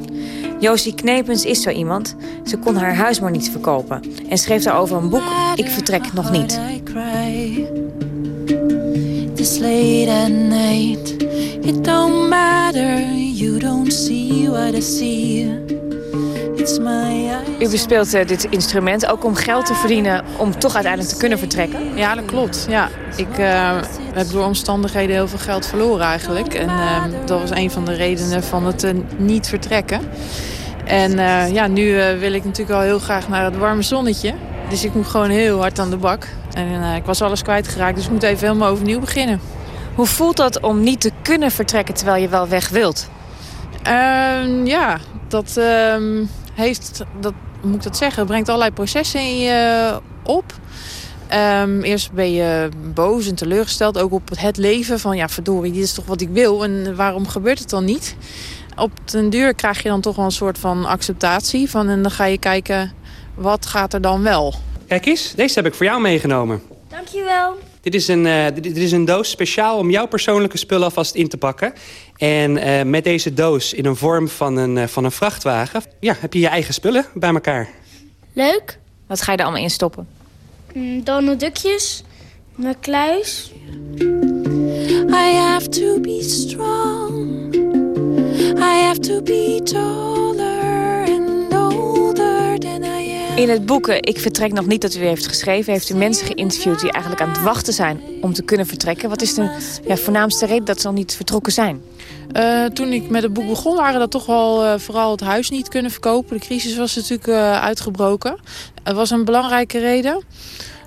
Josie Knepens is zo iemand. Ze kon haar huis maar niet verkopen. En schreef daarover een boek, Ik vertrek nog niet. night. It don't matter, you don't see see. U bespeelt uh, dit instrument ook om geld te verdienen... om toch uiteindelijk te kunnen vertrekken? Ja, dat klopt. Ja. Ik uh, heb door omstandigheden heel veel geld verloren eigenlijk. En uh, dat was een van de redenen van het niet vertrekken. En ja, nu wil ik natuurlijk al heel graag naar het warme zonnetje. Dus ik moet gewoon heel hard aan de bak. En ik was alles kwijtgeraakt, dus ik moet even helemaal overnieuw beginnen. Hoe voelt dat om niet te kunnen vertrekken terwijl je wel weg wilt? Ehm, ja, dat ehm, heeft, dat moet ik dat zeggen, brengt allerlei processen in je op. Um, eerst ben je boos en teleurgesteld, ook op het leven. Van ja, verdorie, dit is toch wat ik wil en waarom gebeurt het dan niet? Op den duur krijg je dan toch wel een soort van acceptatie. Van, en dan ga je kijken, wat gaat er dan wel? Kijk eens, deze heb ik voor jou meegenomen. Dankjewel. Dit is, een, uh, dit, is een doos speciaal om jouw persoonlijke spullen alvast in te pakken. En uh, met deze doos in een vorm van een, uh, van een vrachtwagen... Ja, heb je je eigen spullen bij elkaar. Leuk. Wat ga je er allemaal in stoppen? Mm, Donald Duckjes, mijn kluis. I have to be strong. I have to be taller and older than I am. In het boek Ik vertrek nog niet dat u heeft geschreven... heeft u mensen geïnterviewd die eigenlijk aan het wachten zijn om te kunnen vertrekken. Wat is de ja, voornaamste reden dat ze nog niet vertrokken zijn? Uh, toen ik met het boek begon waren dat toch wel uh, vooral het huis niet kunnen verkopen. De crisis was natuurlijk uh, uitgebroken. Dat was een belangrijke reden.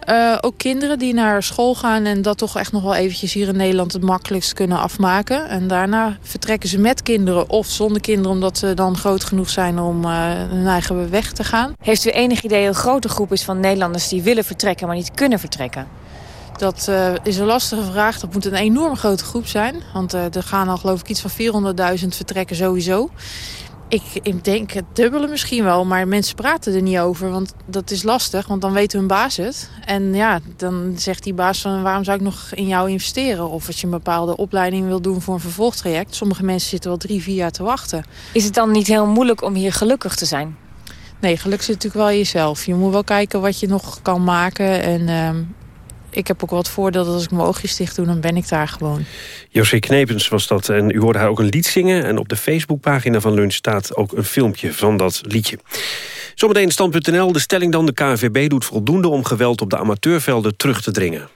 Uh, ook kinderen die naar school gaan en dat toch echt nog wel eventjes hier in Nederland het makkelijkst kunnen afmaken. En daarna vertrekken ze met kinderen of zonder kinderen omdat ze dan groot genoeg zijn om uh, hun eigen weg te gaan. Heeft u enig idee hoe groot de groep is van Nederlanders die willen vertrekken maar niet kunnen vertrekken? Dat uh, is een lastige vraag. Dat moet een enorm grote groep zijn. Want er gaan al geloof ik iets van 400.000 vertrekken sowieso. Ik, ik denk het dubbele misschien wel, maar mensen praten er niet over. Want dat is lastig, want dan weet hun baas het. En ja, dan zegt die baas van waarom zou ik nog in jou investeren? Of als je een bepaalde opleiding wil doen voor een vervolgtraject. Sommige mensen zitten wel drie, vier jaar te wachten. Is het dan niet heel moeilijk om hier gelukkig te zijn? Nee, geluk zit natuurlijk wel in jezelf. Je moet wel kijken wat je nog kan maken. En uh, ik heb ook wat voordeel dat als ik mijn oogjes dicht doe, dan ben ik daar gewoon. José Knepens was dat. En u hoorde haar ook een lied zingen. En op de Facebookpagina van Lunch staat ook een filmpje van dat liedje. Zometeen stand.nl. De stelling dan. De KNVB doet voldoende om geweld op de amateurvelden terug te dringen.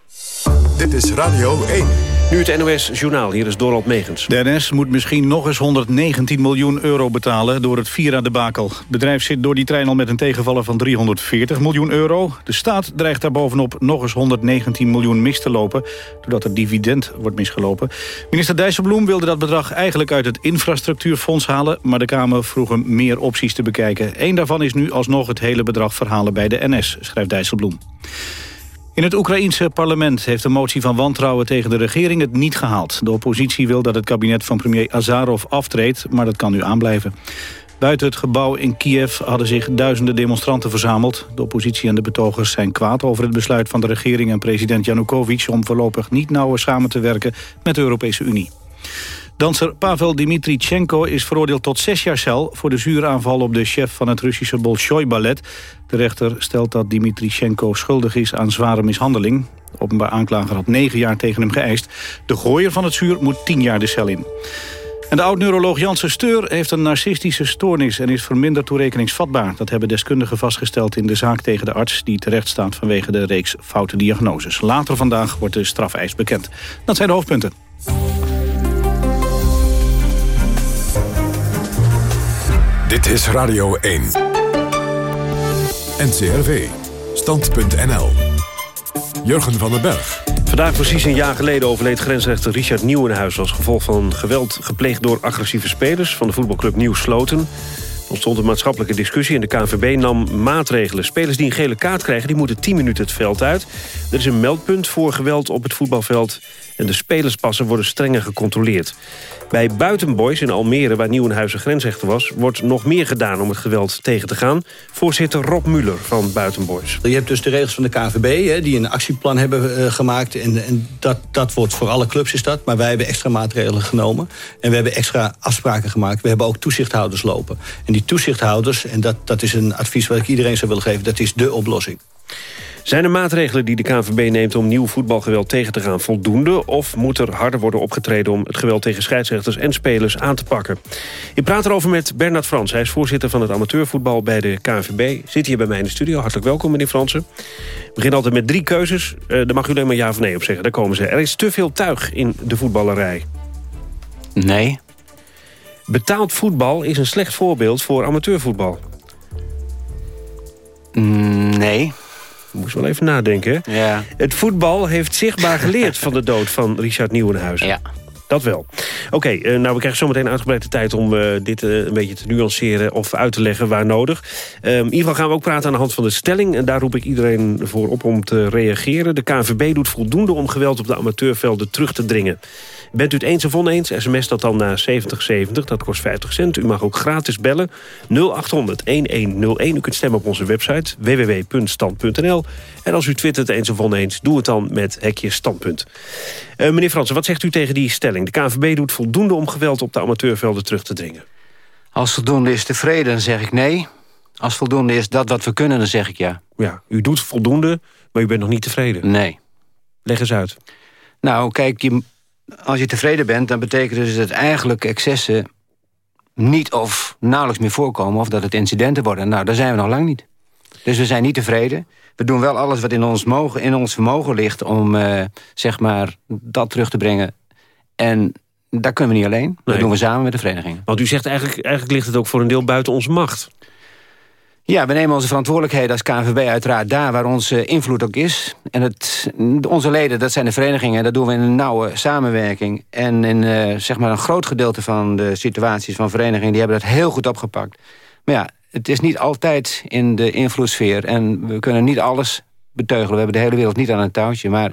Dit is Radio 1. Nu het NOS Journaal, hier is Dorald Megens. De NS moet misschien nog eens 119 miljoen euro betalen door het Vira-debakel. Het bedrijf zit door die trein al met een tegenvaller van 340 miljoen euro. De staat dreigt daar bovenop nog eens 119 miljoen mis te lopen... doordat het dividend wordt misgelopen. Minister Dijsselbloem wilde dat bedrag eigenlijk uit het infrastructuurfonds halen... maar de Kamer vroeg hem meer opties te bekijken. Eén daarvan is nu alsnog het hele bedrag verhalen bij de NS, schrijft Dijsselbloem. In het Oekraïense parlement heeft de motie van wantrouwen tegen de regering het niet gehaald. De oppositie wil dat het kabinet van premier Azarov aftreedt, maar dat kan nu aanblijven. Buiten het gebouw in Kiev hadden zich duizenden demonstranten verzameld. De oppositie en de betogers zijn kwaad over het besluit van de regering en president Janukovic... om voorlopig niet nauwer samen te werken met de Europese Unie. Danser Pavel Dimitrichenko is veroordeeld tot zes jaar cel... voor de zuuraanval op de chef van het Russische Bolshoi-ballet. De rechter stelt dat Dimitrichenko schuldig is aan zware mishandeling. De openbaar aanklager had negen jaar tegen hem geëist. De gooier van het zuur moet tien jaar de cel in. En de oud-neuroloog Janssen Steur heeft een narcistische stoornis... en is verminderd toerekeningsvatbaar. Dat hebben deskundigen vastgesteld in de zaak tegen de arts... die terecht staat vanwege de reeks foute diagnoses. Later vandaag wordt de strafeis bekend. Dat zijn de hoofdpunten. Dit is Radio 1. NCRV. Stand.nl. Jurgen van den Berg. Vandaag precies een jaar geleden overleed grensrechter Richard Nieuwenhuis... als gevolg van geweld gepleegd door agressieve spelers... van de voetbalclub Nieuw Sloten. Ontstond een maatschappelijke discussie en de KNVB nam maatregelen. Spelers die een gele kaart krijgen, die moeten 10 minuten het veld uit. Er is een meldpunt voor geweld op het voetbalveld... en de spelerspassen worden strenger gecontroleerd. Bij Buitenboys in Almere, waar Nieuwenhuizen grensrechter was... wordt nog meer gedaan om het geweld tegen te gaan. Voorzitter Rob Muller van Buitenboys. Je hebt dus de regels van de hè, die een actieplan hebben uh, gemaakt. En, en, dat, dat wordt voor alle clubs is dat. Maar wij hebben extra maatregelen genomen. En we hebben extra afspraken gemaakt. We hebben ook toezichthouders lopen. En die toezichthouders, en dat, dat is een advies wat ik iedereen zou willen geven... dat is de oplossing. Zijn er maatregelen die de KNVB neemt om nieuw voetbalgeweld tegen te gaan voldoende? Of moet er harder worden opgetreden om het geweld tegen scheidsrechters en spelers aan te pakken? Ik praat erover met Bernard Frans. Hij is voorzitter van het amateurvoetbal bij de KNVB. Zit hier bij mij in de studio. Hartelijk welkom, meneer Fransen. We beginnen altijd met drie keuzes. Uh, daar mag u alleen maar ja of nee op zeggen. Daar komen ze. Er is te veel tuig in de voetballerij. Nee. Betaald voetbal is een slecht voorbeeld voor amateurvoetbal. Nee. Moest wel even nadenken. Ja. Het voetbal heeft zichtbaar geleerd van de dood van Richard Nieuwenhuizen. Ja. Dat wel. Oké, eh, nou we krijgen zometeen uitgebreide tijd om uh, dit uh, een beetje te nuanceren of uit te leggen waar nodig. in ieder geval gaan we ook praten aan de hand van de stelling. En daar roep ik iedereen voor op om te reageren. De KNVB doet voldoende om geweld op de amateurvelden terug te dringen. Bent u het eens of oneens, sms dat dan naar 7070, dat kost 50 cent. U mag ook gratis bellen 0800-1101. U kunt stemmen op onze website www.stand.nl. En als u twittert eens of oneens, doe het dan met hekje standpunt. Uh, meneer Fransen, wat zegt u tegen die stelling? De KNVB doet voldoende om geweld op de amateurvelden terug te dringen. Als voldoende is tevreden, dan zeg ik nee. Als voldoende is dat wat we kunnen, dan zeg ik ja. Ja, u doet voldoende, maar u bent nog niet tevreden. Nee. Leg eens uit. Nou, kijk, je, als je tevreden bent, dan betekent dus dat eigenlijk excessen niet of nauwelijks meer voorkomen... of dat het incidenten worden. Nou, daar zijn we nog lang niet. Dus we zijn niet tevreden. We doen wel alles wat in ons, mogen, in ons vermogen ligt... om uh, zeg maar dat terug te brengen. En dat kunnen we niet alleen. Dat Nee. doen we samen met de vereniging. Want u zegt eigenlijk, eigenlijk ligt het ook voor een deel buiten onze macht. Ja, we nemen onze verantwoordelijkheden als KNVB uiteraard daar waar onze invloed ook is. En het, onze leden, dat zijn de verenigingen, dat doen we in een nauwe samenwerking. En in eh, zeg maar een groot gedeelte van de situaties van verenigingen... die hebben dat heel goed opgepakt. Maar ja, het is niet altijd in de invloedssfeer. En we kunnen niet alles beteugelen. We hebben de hele wereld niet aan een touwtje. Maar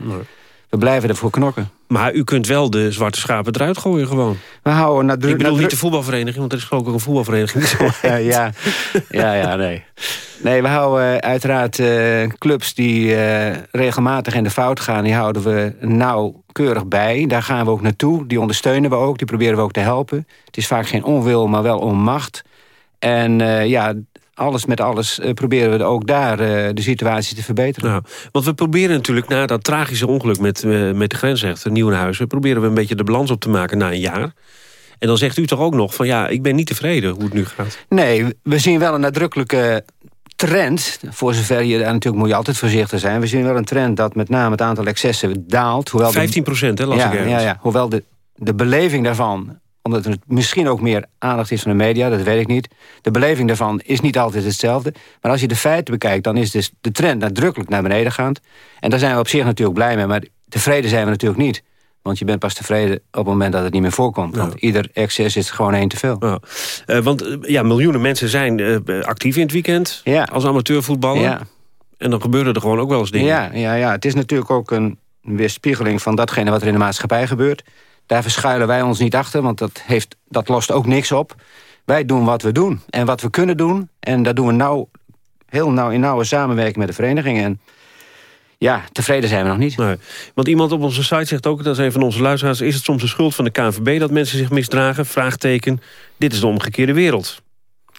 we blijven ervoor knokken. Maar u kunt wel de zwarte schapen eruit gooien gewoon. We houden Ik bedoel niet de voetbalvereniging, want er is geloof ook een voetbalvereniging. ja, ja, ja, nee. Nee, we houden eh, uiteraard eh, clubs die eh, regelmatig in de fout gaan... die houden we nauwkeurig bij. Daar gaan we ook naartoe. Die ondersteunen we ook. Die proberen we ook te helpen. Het is vaak geen onwil, maar wel onmacht. En ja, alles met alles eh, proberen we ook daar eh, de situatie te verbeteren. Nou, want we proberen natuurlijk na dat tragische ongeluk met, eh, met de grensrechter Nieuwenhuizen... proberen we een beetje de balans op te maken na een jaar. En dan zegt u toch ook nog van ja, ik ben niet tevreden hoe het nu gaat. Nee, we zien wel een nadrukkelijke trend. Voor zover je, en natuurlijk moet je altijd voorzichtig zijn. We zien wel een trend dat met name het aantal excessen daalt. Hoewel de- 15 procent, hè, las ja, ik ergens. ja, ja, hoewel de, de beleving daarvan omdat er misschien ook meer aandacht is van de media, dat weet ik niet. De beleving daarvan is niet altijd hetzelfde. Maar als je de feiten bekijkt, dan is dus de trend nadrukkelijk naar beneden gaand. En daar zijn we op zich natuurlijk blij mee. Maar tevreden zijn we natuurlijk niet. Want je bent pas tevreden op het moment dat het niet meer voorkomt. Want ieder excess is gewoon één te veel. Ja. Eh, want eh, ja, miljoenen mensen zijn eh, actief in het weekend als amateurvoetballer. Ja. En dan gebeuren er gewoon ook wel eens dingen. Ja, ja, ja, het is natuurlijk ook een weerspiegeling van datgene wat er in de maatschappij gebeurt. Daar verschuilen wij ons niet achter, want dat, heeft, dat lost ook niks op. Wij doen wat we doen en wat we kunnen doen. En dat doen we nauw, heel nauw in nauwe samenwerking met de vereniging. En ja, tevreden zijn we nog niet. Want iemand op onze site zegt ook, dat is een van onze luisteraars... is het soms de schuld van de KNVB dat mensen zich misdragen? Vraagteken, dit is de omgekeerde wereld.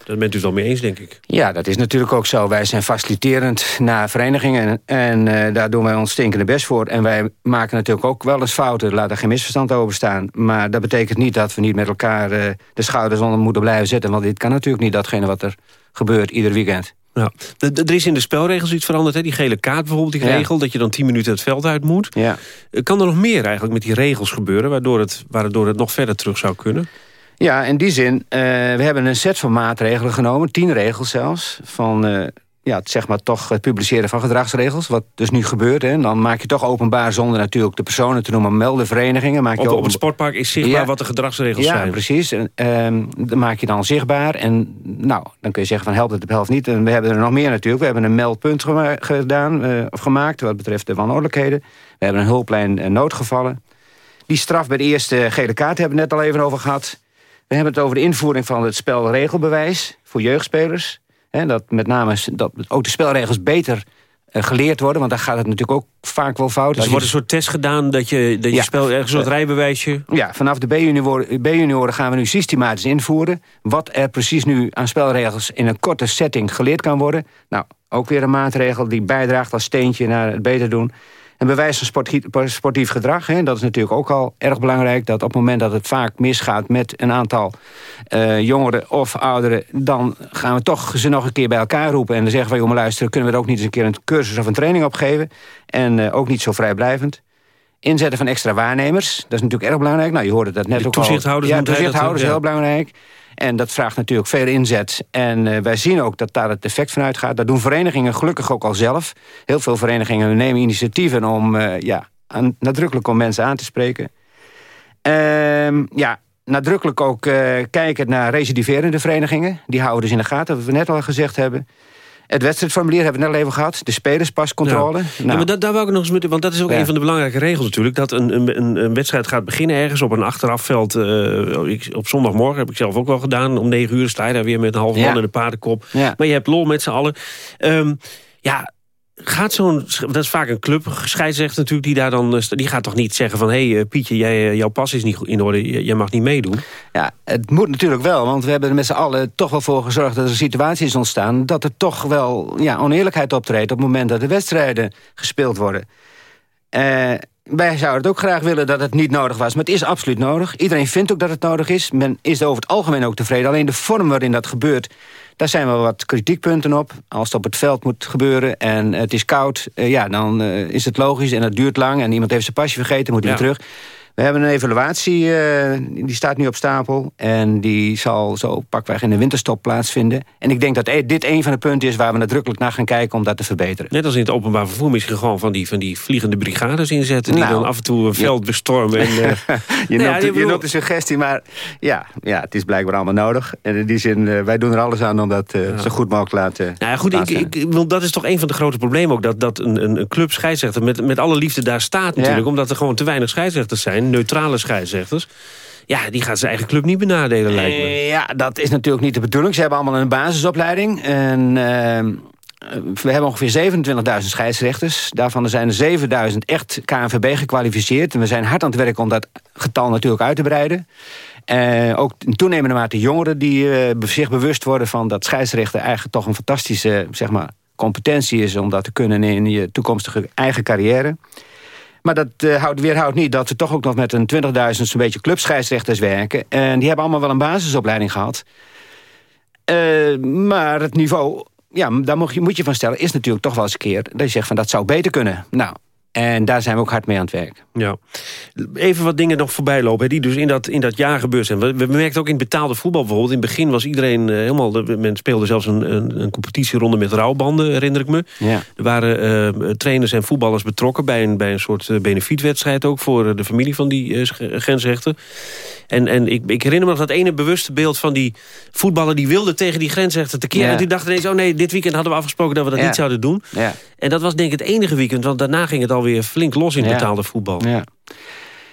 Daar bent u het wel mee eens, denk ik. Ja, dat is natuurlijk ook zo. Wij zijn faciliterend naar verenigingen en eh, daar doen wij ons stinkende best voor. En wij maken natuurlijk ook wel eens fouten, laat er geen misverstand over staan. Maar dat betekent niet dat we niet met elkaar eh, de schouders onder moeten blijven zetten. Want dit kan natuurlijk niet datgene wat er gebeurt ieder weekend. Ja. Er is in de spelregels iets veranderd. Hè? Die gele kaart bijvoorbeeld, die Ja. regel... dat je dan 10 minuten het veld uit moet. Ja. Eh, Kan er nog meer eigenlijk met die regels gebeuren... waardoor het, waardoor het nog verder terug zou kunnen? Ja, in die zin, eh, we hebben een set van maatregelen genomen, tien regels zelfs, van eh, ja, het, zeg maar toch het publiceren van gedragsregels, wat dus nu gebeurt. Hè. Dan maak je toch openbaar, zonder natuurlijk de personen te noemen, melden verenigingen. Maak je Op, het sportpark is zichtbaar Ja. wat de gedragsregels ja, zijn. precies. En, ehm, dat maak je dan zichtbaar. En nou, dan kun je zeggen van helpt het, helpt niet. En we hebben er nog meer natuurlijk. We hebben een meldpunt gedaan, eh, of gemaakt wat betreft de wanordelijkheden. We hebben een hulplijn eh, noodgevallen. Die straf bij de eerste gele kaart hebben we net al even over gehad. We hebben het over de invoering van het spelregelbewijs voor jeugdspelers. Hè, dat met name dat ook de spelregels beter eh, geleerd worden. Want daar gaat het natuurlijk ook vaak wel fout. Dus er wordt een soort test gedaan dat je, dat je Ja. spel ergens een soort rijbewijsje... Ja, vanaf de B-junioren B-junioren gaan we nu systematisch invoeren. Wat er precies nu aan spelregels in een korte setting geleerd kan worden. Nou, ook weer een maatregel die bijdraagt als steentje naar het beter doen. En bewijs van sportief, gedrag, hè, dat is natuurlijk ook al erg belangrijk. Dat op het moment dat het vaak misgaat met een aantal eh, jongeren of ouderen... dan gaan we toch ze nog een keer bij elkaar roepen. En dan zeggen we, maar luisteren, kunnen we er ook niet eens een keer een cursus of een training op geven? En eh, ook niet zo vrijblijvend. Inzetten van extra waarnemers, dat is natuurlijk erg belangrijk. Nou, je hoorde dat net De ook al. toezichthouders Ja, toezichthouders is ja. heel belangrijk. En dat vraagt natuurlijk veel inzet. En eh, wij zien ook dat daar het effect van uitgaat. Dat doen verenigingen gelukkig ook al zelf. Heel veel verenigingen nemen initiatieven om eh, ja, nadrukkelijk om mensen aan te spreken. Ehm, ja, nadrukkelijk ook eh, kijken naar recidiverende verenigingen. Die houden dus in de gaten, wat we net al gezegd hebben. Het wedstrijdformulier hebben we net al even gehad. De spelerspascontrole. Ja. Nou, Ja, maar dat, daar wou ik nog eens met... Want dat is ook Ja. een van de belangrijke regels natuurlijk. Dat een, een, een, een wedstrijd gaat beginnen ergens op een achterafveld. eh, ik- op zondagmorgen heb ik zelf ook wel gedaan. Om negen uur sta je daar weer met een halve man in de paardenkop. Maar je hebt lol met z'n allen. Ehm, ja... Gaat zo'n, dat is vaak een club, scheidsrechter natuurlijk, die daar dan, eh, die gaat toch niet zeggen van, hé hey, eh, Pietje, jij, eh, jouw pas is niet in orde, jij mag niet meedoen. Ja, het moet natuurlijk wel, want we hebben er met z'n allen toch wel voor gezorgd... dat er een situatie is ontstaan dat er toch wel ja, oneerlijkheid optreedt... op het moment dat de wedstrijden gespeeld worden. Eh, wij zouden het ook graag willen dat het niet nodig was, maar het is absoluut nodig. Iedereen vindt ook dat het nodig is. Men is er over het algemeen ook tevreden. Alleen de vorm waarin dat gebeurt, daar zijn wel wat kritiekpunten op. Als het op het veld moet gebeuren en het is koud... eh, ja, dan eh, is het logisch en het duurt lang... en iemand heeft zijn pasje vergeten, moet hij Ja. terug. We hebben een evaluatie, eh, die staat nu op stapel... en die zal zo pakweg in de winterstop plaatsvinden. En ik denk dat e- dit een van de punten is... waar we nadrukkelijk naar gaan kijken om dat te verbeteren. Net als in het openbaar vervoer misschien gewoon van die, van die vliegende brigades inzetten... die Nou, dan af en toe een veld bestormen. En, eh, je, Nou ja, noemt, ik je noemt de suggestie, maar ja, ja, het is blijkbaar allemaal nodig. En in die zin, eh, wij doen er alles aan om dat eh, zo goed mogelijk laten Nou ja, goed, ik, ik, want dat is toch een van de grote problemen ook... dat, dat een, een, een club scheidsrechter met, met alle liefde daar staat natuurlijk... Ja. omdat er gewoon te weinig scheidsrechters zijn, neutrale scheidsrechters... ja, die gaat zijn eigen club niet benadelen, lijkt me. Eh, Ja, dat is natuurlijk niet de bedoeling. Ze hebben allemaal een basisopleiding. En eh, we hebben ongeveer 27.000 scheidsrechters. Daarvan zijn er 7.000 echt KNVB gekwalificeerd. En we zijn hard aan het werk om dat getal natuurlijk uit te breiden. Eh, ook in toenemende mate jongeren die zich bewust worden van dat scheidsrechter eigenlijk toch een fantastische zeg maar, competentie is om dat te kunnen in je toekomstige eigen carrière. Maar dat eh, houdt, weerhoudt niet dat we toch ook nog met een 20.000 zo'n beetje clubscheidsrechters werken. En die hebben allemaal wel een basisopleiding gehad. Eh, maar het niveau, ja, daar moet je, moet je van stellen, is natuurlijk toch wel eens een keer dat je zegt van dat zou beter kunnen. Nou, en daar zijn we ook hard mee aan het werk. Ja. Even wat dingen nog voorbij lopen, hè, die dus in dat, in dat jaar gebeurd zijn. We, we merkten ook in betaalde voetbal bijvoorbeeld. In het begin was iedereen eh, helemaal... de- Men speelde zelfs een, een, een competitieronde met rouwbanden, herinner ik me. Ja. Er waren eh, trainers en voetballers betrokken... bij een, bij een soort eh, benefietwedstrijd ook... voor de familie van die grensrechter. En, en ik, ik herinner me nog dat ene bewuste beeld van die voetballer... die wilde tegen die grensrechter tekeer. Ja. En die dacht ineens, oh nee, dit weekend hadden we afgesproken... dat we dat Ja. niet zouden doen. Ja. En dat was denk ik het enige weekend... want daarna ging het alweer flink los in het betaalde voetbal. Ja.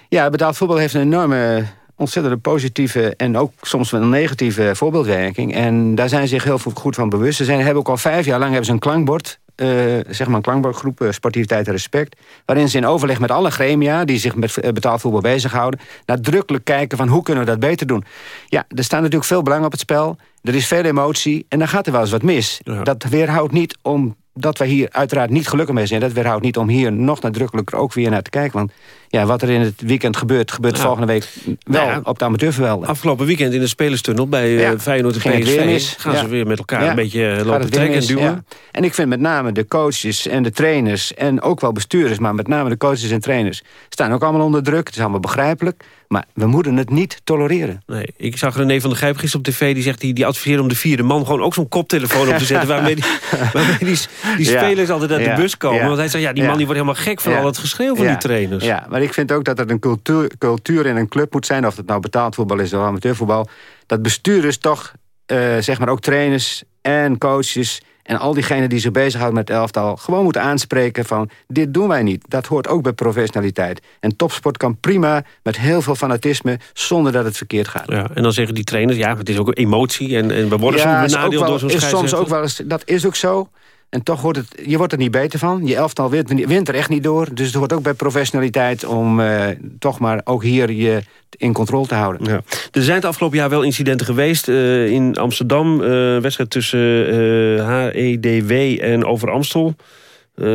Ja, betaald voetbal heeft een enorme, ontzettende positieve... en ook soms wel een negatieve voorbeeldwerking. En daar zijn ze zich heel goed van bewust. Ze zijn, hebben ook al vijf jaar lang hebben ze een klankbord... eh, zeg maar een klankbordgroep, eh, Sportiviteit en Respect... waarin ze in overleg met alle gremia... die zich met eh, betaald voetbal bezighouden... nadrukkelijk kijken van hoe kunnen we dat beter doen. Ja, er staat natuurlijk veel belang op het spel. Er is veel emotie en dan gaat er wel eens wat mis. Dat weerhoudt niet om dat wij hier uiteraard niet gelukkig mee zijn. Dat weerhoudt niet om hier nog nadrukkelijker ook weer naar te kijken. Want ja, wat er in het weekend gebeurt, gebeurt Ja. volgende week wel Nou ja, op de amateurvelden. Afgelopen weekend in de spelerstunnel bij eh, Ja, Feyenoord en PSV... gaan ze weer met elkaar een beetje eh, lopen trekken en duwen. En ik vind met name de coaches en de trainers... en ook wel bestuurders, maar met name de coaches en trainers... staan ook allemaal onder druk. Het is allemaal begrijpelijk. Maar we moeten het niet tolereren. Nee, ik zag René van der Grijp gisteren op tv... die zegt die, die adviseerde om de vierde man gewoon ook zo'n koptelefoon op te zetten... waarmee die, waarmee die, die spelers altijd uit de bus komen. Want hij zegt, ja, die man die wordt helemaal gek van al het geschreeuw van die trainers. Ja, maar ik vind ook dat het een cultuur, cultuur in een club moet zijn... of het nou betaald voetbal is of amateurvoetbal... dat bestuurders toch, eh, zeg maar ook trainers en coaches... en al diegenen die zich bezighouden met het elftal... gewoon moeten aanspreken van, dit doen wij niet. Dat hoort ook bij professionaliteit. En topsport kan prima met heel veel fanatisme... zonder dat het verkeerd gaat. Ja, en dan zeggen die trainers, ja, het is ook emotie... en, en we worden Ja, soms door zo'n is soms ook wel eens, dat is ook zo. En toch wordt het, je wordt er niet beter van. Je elftal wint, er wint er echt niet door. Dus het hoort ook bij professionaliteit om eh, toch maar ook hier je in controle te houden. Ja. Er zijn het afgelopen jaar wel incidenten geweest. eh, in Amsterdam, een wedstrijd tussen HEDW en Over Amstel.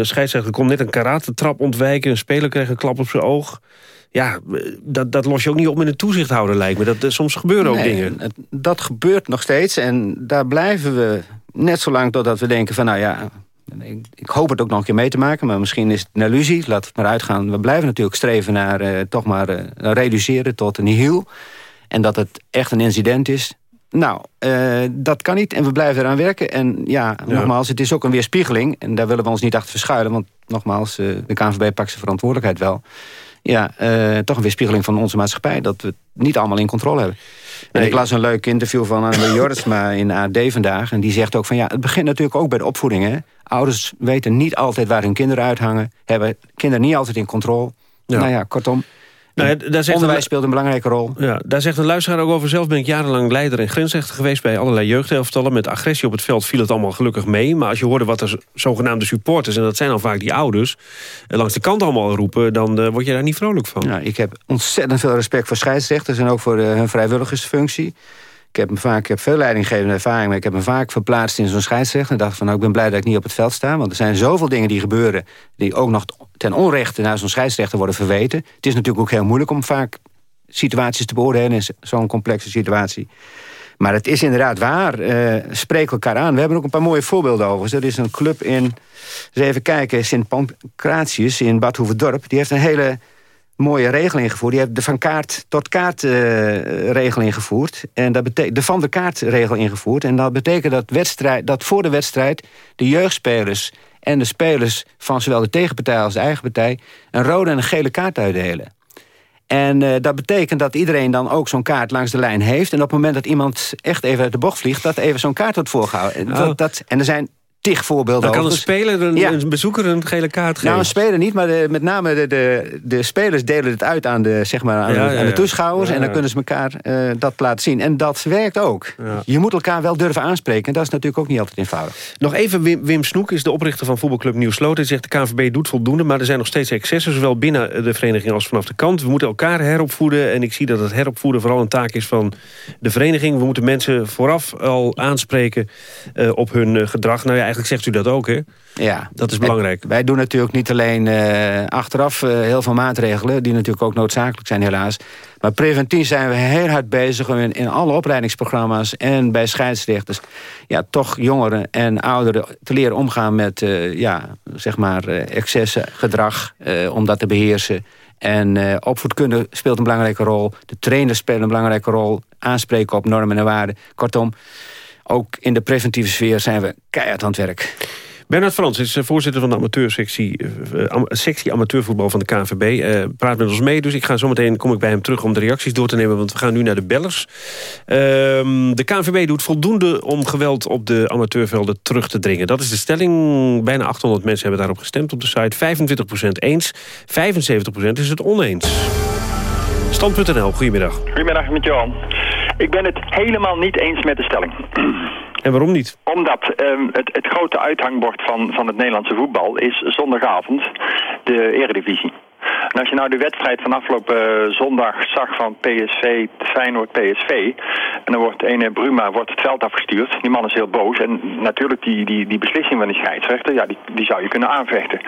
Scheidsrechter komt net een karate-trap ontwijken. Een speler kreeg een klap op zijn oog. Ja, dat, dat los je ook niet op met een toezichthouder, lijkt me. Dat, soms gebeuren ook Nee, dingen. dat gebeurt nog steeds. En daar blijven we net zo lang totdat we denken van... nou ja, ik, ik hoop het ook nog een keer mee te maken... maar misschien is het een illusie, laat het maar uitgaan. We blijven natuurlijk streven naar eh, toch maar eh, reduceren tot een nihil. En dat het echt een incident is... Nou, eh, dat kan niet en we blijven eraan werken. En ja, nogmaals, het is ook een weerspiegeling. En daar willen we ons niet achter verschuilen. Want nogmaals, de KNVB pakt zijn verantwoordelijkheid wel. Ja, eh, toch een weerspiegeling van onze maatschappij. Dat we het niet allemaal in controle hebben. En ik las een leuk interview van Annemarie Jorritsma in AD vandaag. En die zegt ook van ja, het begint natuurlijk ook bij de opvoeding. Hè? Ouders weten niet altijd waar hun kinderen uithangen. Hebben kinderen niet altijd in controle. Nou ja, kortom. Nou ja, daar zegt onderwijs een- speelt een belangrijke rol. Ja, daar zegt een luisteraar ook over. Zelf ben ik jarenlang leider en grensrechter geweest... bij allerlei jeugdelftallen. Met agressie op het veld viel het allemaal gelukkig mee. Maar als je hoorde wat er zogenaamde supporters... en dat zijn dan vaak die ouders... eh, langs de kant allemaal roepen... dan eh, word je daar niet vrolijk van. Ja, ik heb ontzettend veel respect voor scheidsrechters... en ook voor eh, hun vrijwilligersfunctie. Ik heb, me vaak, ik heb veel leidinggevende ervaring... maar ik heb me vaak verplaatst in zo'n scheidsrechter... en dacht van, nou, ik ben blij dat ik niet op het veld sta... want er zijn zoveel dingen die gebeuren... die ook nog ten onrechte naar zo'n scheidsrechter worden verweten. Het is natuurlijk ook heel moeilijk om vaak situaties te beoordelen... in zo'n complexe situatie. Maar het is inderdaad waar. eh spreek elkaar aan. We hebben ook een paar mooie voorbeelden over. Er is een club in, even kijken, Sint Pancratius in Bad Hoeverdorp. Die heeft een hele mooie regel ingevoerd. Die heeft de van kaart tot kaart eh, regel ingevoerd. En dat betekent de van de kaart regel ingevoerd. En dat betekent dat, wedstrijd, dat voor de wedstrijd de jeugdspelers en de spelers van zowel de tegenpartij als de eigen partij een rode en een gele kaart uitdelen. En eh, dat betekent dat iedereen dan ook zo'n kaart langs de lijn heeft. En op het moment dat iemand echt even uit de bocht vliegt... dat even zo'n kaart wordt voorgehouden. En, Oh. dat, dat, en er zijn tig voorbeelden Dan kan een speler een, Ja. een bezoeker een gele kaart geven. Nou, een speler niet, maar de, met name de, de, de spelers delen het uit aan de, zeg maar, aan, Ja, de, aan toeschouwers. Ja, En dan kunnen ze elkaar eh, dat laten zien. En dat werkt ook. Je moet elkaar wel durven aanspreken. En dat is natuurlijk ook niet altijd eenvoudig. Nog even, Wim, Wim Snoek is de oprichter van voetbalclub Nieuw Sloten. Hij zegt de KNVB doet voldoende, maar er zijn nog steeds excessen... zowel binnen de vereniging als vanaf de kant. We moeten elkaar heropvoeden. En ik zie dat het heropvoeden vooral een taak is van de vereniging. We moeten mensen vooraf al aanspreken eh, op hun eh, gedrag. Nou ja, eigenlijk zegt u dat ook, hè? Ja, Dat is belangrijk. En wij doen natuurlijk niet alleen eh, achteraf eh, heel veel maatregelen... die natuurlijk ook noodzakelijk zijn helaas. Maar preventief zijn we heel hard bezig om in, in alle opleidingsprogramma's... en bij scheidsrechters ja, toch jongeren en ouderen te leren omgaan met eh, ja, zeg maar, excessen, gedrag... om dat te beheersen. En opvoedkunde speelt een belangrijke rol. De trainers spelen een belangrijke rol. Aanspreken op normen en waarden. Kortom, ook in de preventieve sfeer zijn we keihard aan het werk. Bernard Frans is eh, voorzitter van de amateursectie eh, sectie amateurvoetbal van de KNVB. eh, praat met ons mee, dus ik ga zometeen kom ik bij hem terug om de reacties door te nemen, want we gaan nu naar de bellers. Ehm, de KNVB doet voldoende om geweld op de amateurvelden terug te dringen. Dat is de stelling. Bijna 800 mensen hebben daarop gestemd op de site. 25% eens, 75% is het oneens. Stand.nl, goedemiddag. Goedemiddag met Johan. Ik ben het helemaal niet eens met de stelling. En waarom niet? Omdat ehm, het, het grote uithangbord van, van het Nederlandse voetbal is zondagavond de eredivisie. En als je nou de wedstrijd van afgelopen eh, zondag zag van PSV, Feyenoord-PSV... en dan wordt ene Bruma wordt het veld afgestuurd. Die man is heel boos. En natuurlijk die, die, die beslissing van die scheidsrechter, ja, die, die zou je kunnen aanvechten.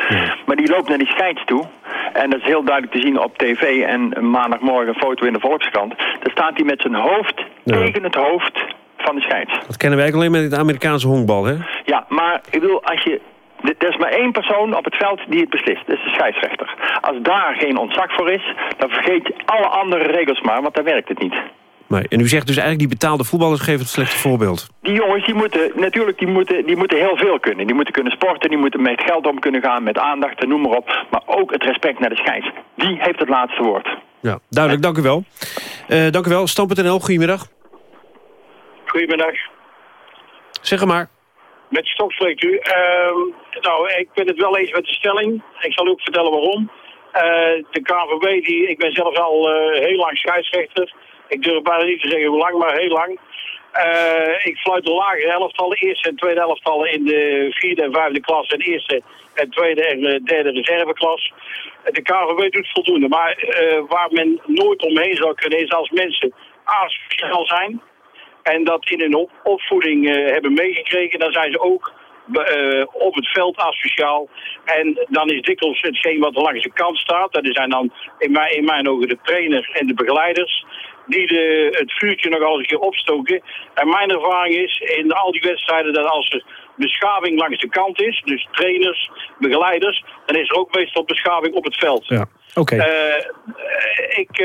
Maar die loopt naar die scheids toe. En dat is heel duidelijk te zien op tv en maandagmorgen een foto in de Volkskrant. Daar staat hij met zijn hoofd tegen het hoofd van de scheids. Dat kennen wij alleen met het Amerikaanse honkbal, hè? Ja, maar ik bedoel, als je... Er is maar één persoon op het veld die het beslist. Dat is de scheidsrechter. Als daar geen ontzag voor is, dan vergeet je alle andere regels maar, want dan werkt het niet. Maar, en u zegt dus eigenlijk die betaalde voetballers geven het slechte voorbeeld. Die jongens, die moeten natuurlijk die moeten, die moeten heel veel kunnen. Die moeten kunnen sporten, die moeten met geld om kunnen gaan, met aandacht en noem maar op. Maar ook het respect naar de scheids. Die heeft het laatste woord. Ja, duidelijk, dank u wel. Eh, dank u wel. Stam.nl, goedemiddag. Goedemiddag. Zeg maar. Met Stok spreekt u. Ehm, nou, ik ben het wel eens met de stelling. Ik zal ook vertellen waarom. Eh, de KNVB, die, ik ben zelf al eh, heel lang scheidsrechter. Ik durf bijna niet te zeggen hoe lang, maar heel lang. Eh, ik fluit de lagere elftallen, eerste en tweede elftallen in de vierde en vijfde klas en eerste en tweede en derde reserveklas. De KVB doet voldoende, maar waar men nooit omheen zou kunnen is als mensen asociaal zijn en dat in hun op- opvoeding eh, hebben meegekregen, dan zijn ze ook eh, op het veld asociaal. En dan is dikwijls hetgeen wat langs de kant staat. Dat zijn dan in mijn, in mijn ogen de trainer en de begeleiders. Die de, het vuurtje nog al eens een keer opstoken. En mijn ervaring is in al die wedstrijden dat als er beschaving langs de kant is, dus trainers, begeleiders, dan is er ook meestal beschaving op het veld. Ja, oké. Eh, ik,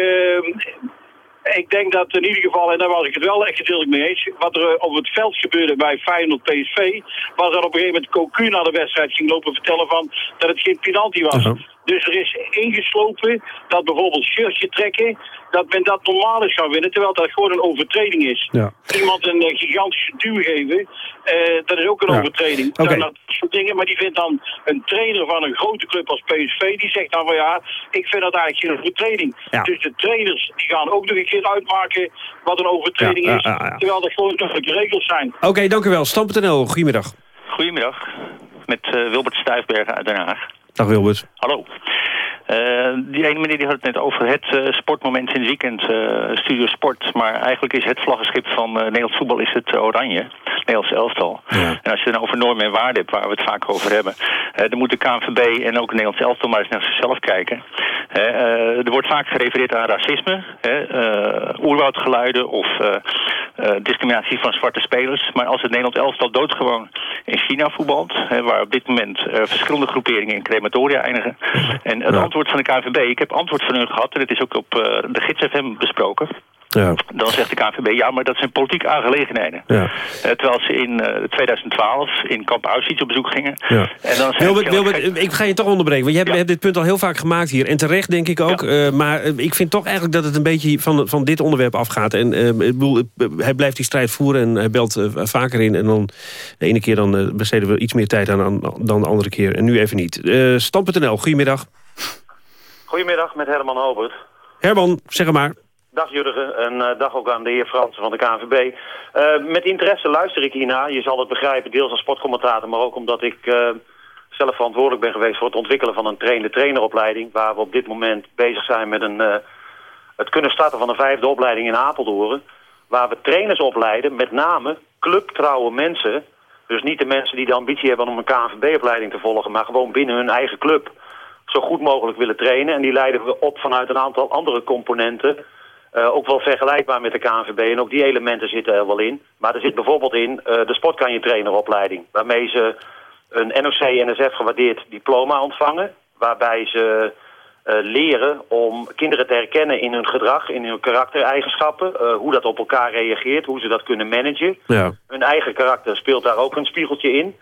ik denk dat in ieder geval, en daar was ik het wel echt gedeeltelijk mee eens, wat er eh, op het veld gebeurde bij Feyenoord PSV, was dat op een gegeven moment Cocu na de wedstrijd ging lopen vertellen van dat het geen penalty was. Dus er is ingeslopen dat bijvoorbeeld shirtje trekken, dat men dat normaal is gaan winnen, terwijl dat gewoon een overtreding is. Ja. Iemand een eh, gigantische duw geven, eh, dat is ook een Ja. overtreding. Oké. Dan dat soort dingen, maar die vindt dan een trainer van een grote club als PSV, die zegt dan van ja, ik vind dat eigenlijk geen overtreding. Ja. Dus de trainers die gaan ook nog een keer uitmaken wat een overtreding is, terwijl dat gewoon duidelijke regels zijn. Oké, dank u wel. Stam.nl, goedemiddag. Goedemiddag, met eh, Wilbert Stuyfbergen uit Den Haag. Dag Wilbert. Hallo. Eh, die ene meneer die had het net over het eh, sportmoment in het weekend, eh, Studio Sport. Maar eigenlijk is het vlaggenschip van Nederlands voetbal is het oranje, Nederlands elftal. En als je het dan over normen en waarden hebt, waar we het vaak over hebben... dan moet de KNVB en ook Nederlands elftal maar eens naar zichzelf kijken. Er wordt vaak gerefereerd aan racisme, oerwoudgeluiden of discriminatie van zwarte spelers. Maar als het Nederlands elftal doodgewoon in China voetbalt... Hè, waar op dit moment eh, verschillende groeperingen in crematoria eindigen... en het antwoord van de KNVB, ik heb antwoord van hun gehad... en het is ook op eh, de Gids-FM besproken... Ja. Dan zegt de KNVB, ja, maar dat zijn politieke aangelegenheden. Ja. Eh, terwijl ze in eh, 2012 in kamp Auschwitz op bezoek gingen. Ja. En dan Wilbert, Wilbert, ik ga je toch onderbreken. Want je hebt, hebt dit punt al heel vaak gemaakt hier. En terecht denk ik ook. Eh, maar eh, ik vind toch eigenlijk dat het een beetje van, van dit onderwerp afgaat. En eh, ik bedoel, eh, hij blijft die strijd voeren en hij belt eh, vaker in. En dan de ene keer dan eh, besteden we iets meer tijd aan, aan dan de andere keer. En nu even niet. Eh Stam.nl, goedemiddag. Goedemiddag, met Herman Hobert. Herman, zeg maar. Dag Jurgen en eh, dag ook aan de heer Fransen van de KNVB. Eh, met interesse luister ik hiernaar. Je zal het begrijpen, deels als sportcommentator, maar ook omdat ik eh, zelf verantwoordelijk ben geweest voor het ontwikkelen van een trainde-traineropleiding. Waar we op dit moment bezig zijn met een, het kunnen starten van een vijfde opleiding in Apeldoorn. Waar we trainers opleiden, met name clubtrouwe mensen. Dus niet de mensen die de ambitie hebben om een KNVB-opleiding te volgen, maar gewoon binnen hun eigen club zo goed mogelijk willen trainen. En die leiden we op vanuit een aantal andere componenten. Eh, ook wel vergelijkbaar met de KNVB. En ook die elementen zitten er wel in. Maar er zit bijvoorbeeld in eh, de sportkanjetraineropleiding. Waarmee ze een NOC-NSF gewaardeerd diploma ontvangen. Waarbij ze eh, leren om kinderen te herkennen in hun gedrag, in hun karaktereigenschappen. hoe dat op elkaar reageert, hoe ze dat kunnen managen. Ja. Hun eigen karakter speelt daar ook een spiegeltje in.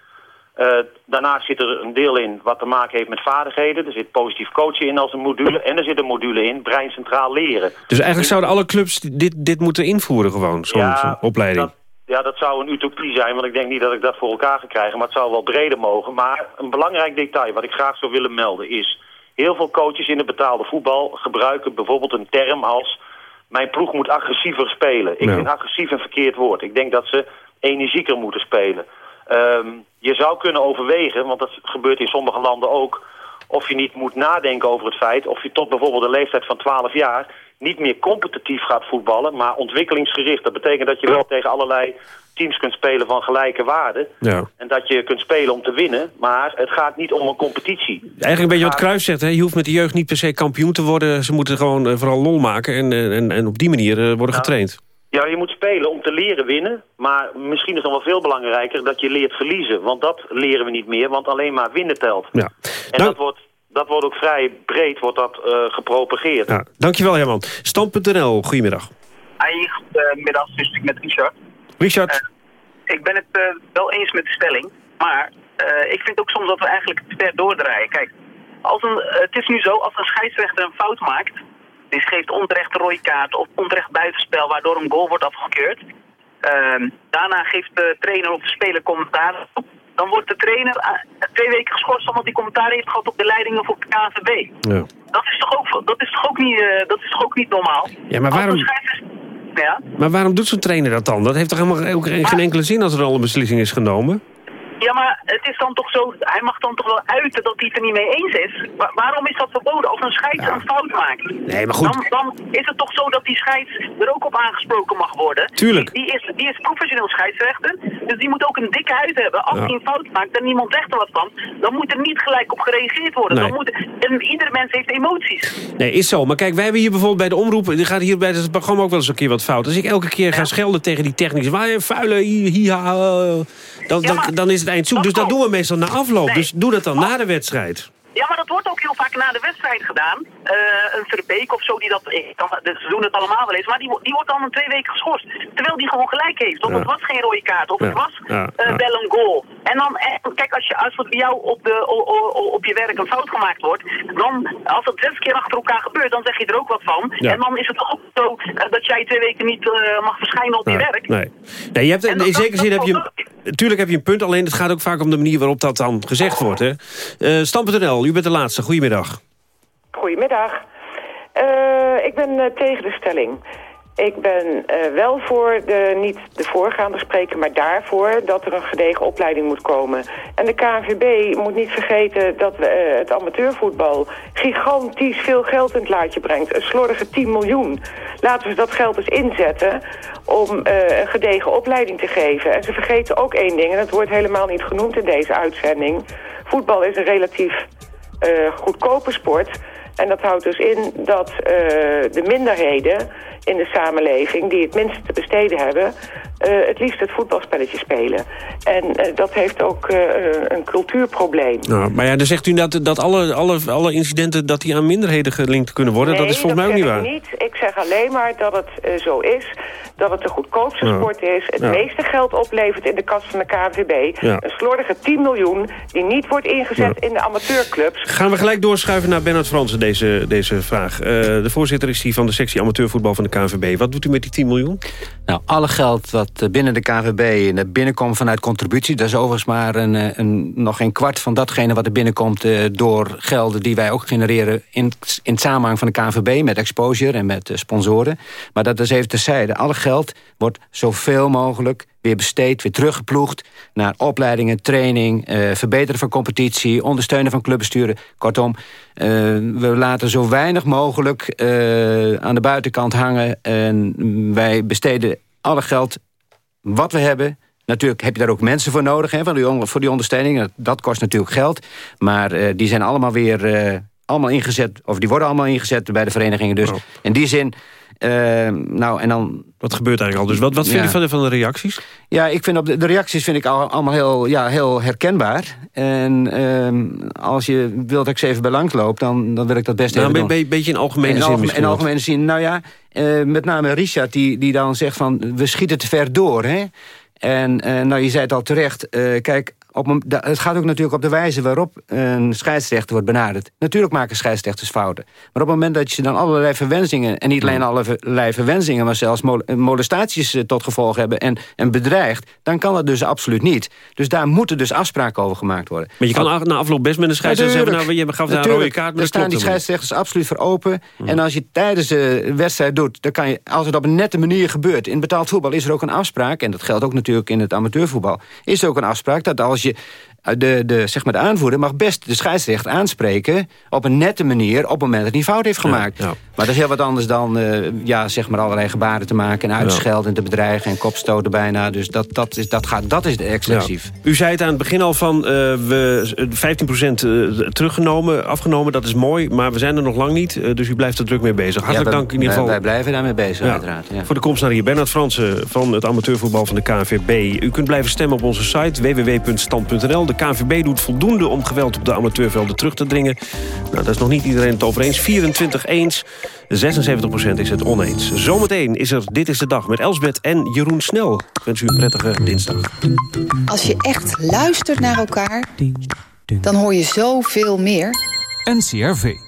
Eh, daarnaast zit er een deel in wat te maken heeft met vaardigheden. Er zit positief coachen in als een module. En er zit een module in, brein centraal leren. Dus eigenlijk zouden alle clubs dit, dit moeten invoeren gewoon, zo'n Ja, opleiding. Ja, dat zou een utopie zijn, want ik denk niet dat ik dat voor elkaar ga krijgen. Maar het zou wel breder mogen. Maar een belangrijk detail wat ik graag zou willen melden is... heel veel coaches in het betaalde voetbal gebruiken bijvoorbeeld een term als... mijn ploeg moet agressiever spelen. Ik vind agressief een verkeerd woord. Ik denk dat ze energieker moeten spelen. Ehm, je zou kunnen overwegen, want dat gebeurt in sommige landen ook... of je niet moet nadenken over het feit... of je tot bijvoorbeeld de leeftijd van 12 jaar... niet meer competitief gaat voetballen, maar ontwikkelingsgericht. Dat betekent dat je wel tegen allerlei teams kunt spelen van gelijke waarde. Ja. En dat je kunt spelen om te winnen, maar het gaat niet om een competitie. Eigenlijk een beetje wat Cruijff zegt. Hè? Je hoeft met de jeugd niet per se kampioen te worden. Ze moeten gewoon eh, vooral lol maken en, en, en op die manier eh, worden getraind. Ja, je moet spelen om te leren winnen. Maar misschien is het nog wel veel belangrijker dat je leert verliezen. Want dat leren we niet meer, want alleen maar winnen telt. Ja. En dat, wordt, dat wordt ook vrij breed wordt dat, eh, gepropageerd. Ja. Dankjewel Herman. Stand.nl, goedemiddag. Hey, goedemiddag, dus ik met Richard. Richard. ik ben het eh, wel eens met de stelling, maar eh, ik vind ook soms dat we eigenlijk te ver doordraaien. Kijk, als een, eh, het is nu zo, als een scheidsrechter een fout maakt, die geeft onterecht een rode kaart of onterecht buitenspel, waardoor een goal wordt afgekeurd. Ehm, daarna geeft de trainer of de speler commentaar. Dan wordt de trainer eh, twee weken geschorst omdat hij commentaar heeft gehad op de leiding of op de KNVB. Ja. Dat is toch ook, dat is toch ook, niet, eh, dat is toch ook niet normaal? Ja, maar waarom- Ja. Maar waarom doet zo'n trainer dat dan? Dat heeft toch helemaal ook geen enkele zin als er al een beslissing is genomen? Ja, maar het is dan toch zo, hij mag dan toch wel uiten dat hij het er niet mee eens is. Wa- waarom is dat verboden als een scheids een fout maakt? Nee, maar goed. Dan, dan is het toch zo dat die scheids er ook op aangesproken mag worden. Tuurlijk. Die, is, die is professioneel scheidsrechter, dus die moet ook een dikke huid hebben. Als Ja. hij een fout maakt en niemand zegt er wat van, dan moet er niet gelijk op gereageerd worden. Nee. Dan moet, en ieder mens heeft emoties. Nee, is zo. Maar kijk, wij hebben hier bijvoorbeeld bij de omroep... er gaat hier bij het programma ook wel eens een keer wat fout. Als ik elke keer ga schelden tegen die technici... waar je vuile, hi, hi, ha, ha, dan, dan, dan is het eind zoek. Dus dat doen we meestal na afloop. Dus doe dat dan na de wedstrijd. Ja, maar dat wordt ook heel vaak na de wedstrijd gedaan. Eh, een Verbeek of zo, die dat, ik kan, ze doen het allemaal wel eens, maar die, die wordt dan een twee weken geschorst. Terwijl die gewoon gelijk heeft. Of Ja. het was geen rode kaart, of Ja, het was ja, eh, wel een goal. En dan, en, kijk, als, je, als het bij jou op, de, o- o- o- op je werk een fout gemaakt wordt, dan, als dat zes keer achter elkaar gebeurt, dan zeg je er ook wat van. En dan is het ook zo eh, dat jij twee weken niet mag verschijnen op je werk. nee. nee je hebt, in zekere zin heb je... een- Tuurlijk heb je een punt, alleen het gaat ook vaak om de manier waarop dat dan gezegd wordt. hè. Eh Stam.nl, u bent de laatste. Goedemiddag. Goedemiddag. Eh, ik ben eh, tegen de stelling. Ik ben eh, wel voor, de, niet de voorgaande spreker, maar daarvoor dat er een gedegen opleiding moet komen. En de KNVB moet niet vergeten dat we, het amateurvoetbal gigantisch veel geld in het laadje brengt. Een slordige 10 miljoen. Laten we dat geld eens inzetten om een gedegen opleiding te geven. En ze vergeten ook één ding, en dat wordt helemaal niet genoemd in deze uitzending. Voetbal is een relatief goedkope sport. En dat houdt dus in dat eh, de minderheden in de samenleving... die het minste te besteden hebben... eh, het liefst het voetbalspelletje spelen. En eh, dat heeft ook eh, een cultuurprobleem. Nou, maar ja, dan zegt u dat, dat alle, alle, alle incidenten dat die aan minderheden gelinkt kunnen worden. nee, dat is volgens mij ook niet zeg waar. ik niet. Ik zeg alleen maar dat het zo is... dat het de goedkoopste Ja. sport is... het Ja. meeste geld oplevert in de kas van de KNVB... Ja. een slordige 10 miljoen die niet wordt ingezet Ja. in de amateurclubs... Gaan we gelijk doorschuiven naar Bernard Fransen, deze, deze vraag. Eh, de voorzitter is die van de sectie amateurvoetbal van de KNVB. Wat doet u met die 10 miljoen? Nou, alle geld wat binnen de KNVB naar binnenkomt vanuit contributie... dat is overigens maar een, eh, een, nog geen kwart van datgene wat er binnenkomt... eh, door gelden die wij ook genereren in, in het samenhang van de KNVB... met exposure en met eh, sponsoren. Maar dat is even terzijde. Alle geld wordt zoveel mogelijk weer besteed, weer teruggeploegd... naar opleidingen, training, verbeteren van competitie... ondersteunen van clubbesturen. Kortom, we laten zo weinig mogelijk aan de buitenkant hangen... en wij besteden alle geld wat we hebben... Natuurlijk heb je daar ook mensen voor nodig, hè, voor, die, voor die ondersteuning. Dat, dat kost natuurlijk geld. Maar eh, die zijn allemaal weer eh, allemaal ingezet... of die worden allemaal ingezet bij de verenigingen. Dus in die zin... eh, nou, en dan... Wat gebeurt eigenlijk al? Dus wat, wat vind Ja. je van de, van de reacties? Ja, ik vind op de, de reacties vind ik al, allemaal heel, ja, heel herkenbaar. En ehm, als je wilt dat ik ze even bij langs loop, dan, dan wil ik dat best Nou, even een be- beetje in algemene in zin algemeen- In algemene zin, nou ja, eh, met name Richard die, die dan zegt van... we schieten te ver door, hè. En eh, nou, je zei het al terecht, eh, kijk... Op, het gaat ook natuurlijk op de wijze waarop een scheidsrechter wordt benaderd. Natuurlijk maken scheidsrechters fouten. Maar op het moment dat je dan allerlei verwensingen... en niet alleen allerlei verwensingen... maar zelfs mol- molestaties eh, tot gevolg hebben en, en bedreigt... dan kan dat dus absoluut niet. Dus daar moeten dus afspraken over gemaakt worden. Maar je kan na afloop best met een scheidsrechter zeggen... nou, je gaf daar een rode kaart, maar Daar dat staan die scheidsrechters absoluut voor open. En als je tijdens de wedstrijd doet... Dan kan je, als het op een nette manier gebeurt... in betaald voetbal is er ook een afspraak... en dat geldt ook natuurlijk in het amateurvoetbal... is er ook een afspraak dat als je... eh, De, de, zeg maar de aanvoerder mag best de scheidsrechter aanspreken... op een nette manier op het moment dat hij fout heeft gemaakt. Maar dat is heel wat anders dan eh, ja, zeg maar allerlei gebaren te maken... en uitschelden en te bedreigen en kopstoten bijna. Dus dat, dat, is, dat, gaat, dat is excessief. Ja. U zei het aan het begin al van, uh, we 15% uh, teruggenomen, afgenomen, dat is mooi, maar we zijn er nog lang niet, dus u blijft er druk mee bezig. Hartelijk dank in ieder geval. Wij, wij blijven daarmee bezig, uiteraard. Ja. Voor de komst naar hier. Bernard Fransen van het amateurvoetbal van de KNVB. U kunt blijven stemmen op onze site www.stand.nl. De KNVB doet voldoende om geweld op de amateurvelden terug te dringen. Nou, daar is nog niet iedereen het over eens. 24 eens, 76% is het oneens. Zometeen is er Dit is de Dag met Elsbeth en Jeroen Snel. Ik wens u een prettige dinsdag. Als je echt luistert naar elkaar, dan hoor je zoveel meer. NCRV.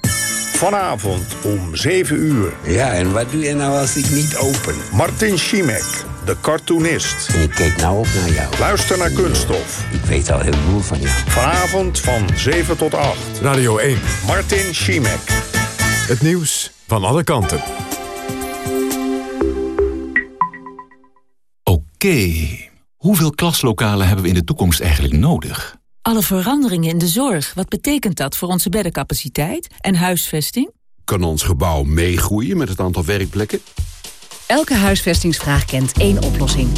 Vanavond om 7 uur. Ja, en wat doe je nou als ik niet open? Martin Schimek, de cartoonist. En ik keek nou op naar jou. Luister naar Kunststof. Ik weet al heel veel van jou. Vanavond van 7 tot 8. Radio 1. Martin Schimek. Het nieuws van alle kanten. Oké, hoeveel klaslokalen hebben we in de toekomst eigenlijk nodig? Alle veranderingen in de zorg, wat betekent dat voor onze beddencapaciteit en huisvesting? Kan ons gebouw meegroeien met het aantal werkplekken? Elke huisvestingsvraag kent één oplossing.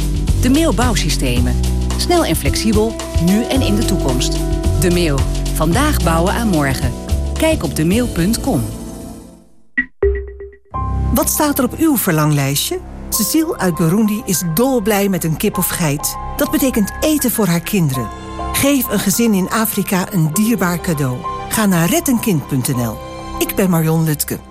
De Mail Bouwsystemen. Snel en flexibel, nu en in de toekomst. De Mail. Vandaag bouwen aan morgen. Kijk op mail.com. Wat staat er op uw verlanglijstje? Cecile uit Burundi is dolblij met een kip of geit. Dat betekent eten voor haar kinderen. Geef een gezin in Afrika een dierbaar cadeau. Ga naar rettenkind.nl. Ik ben Marion Lutke.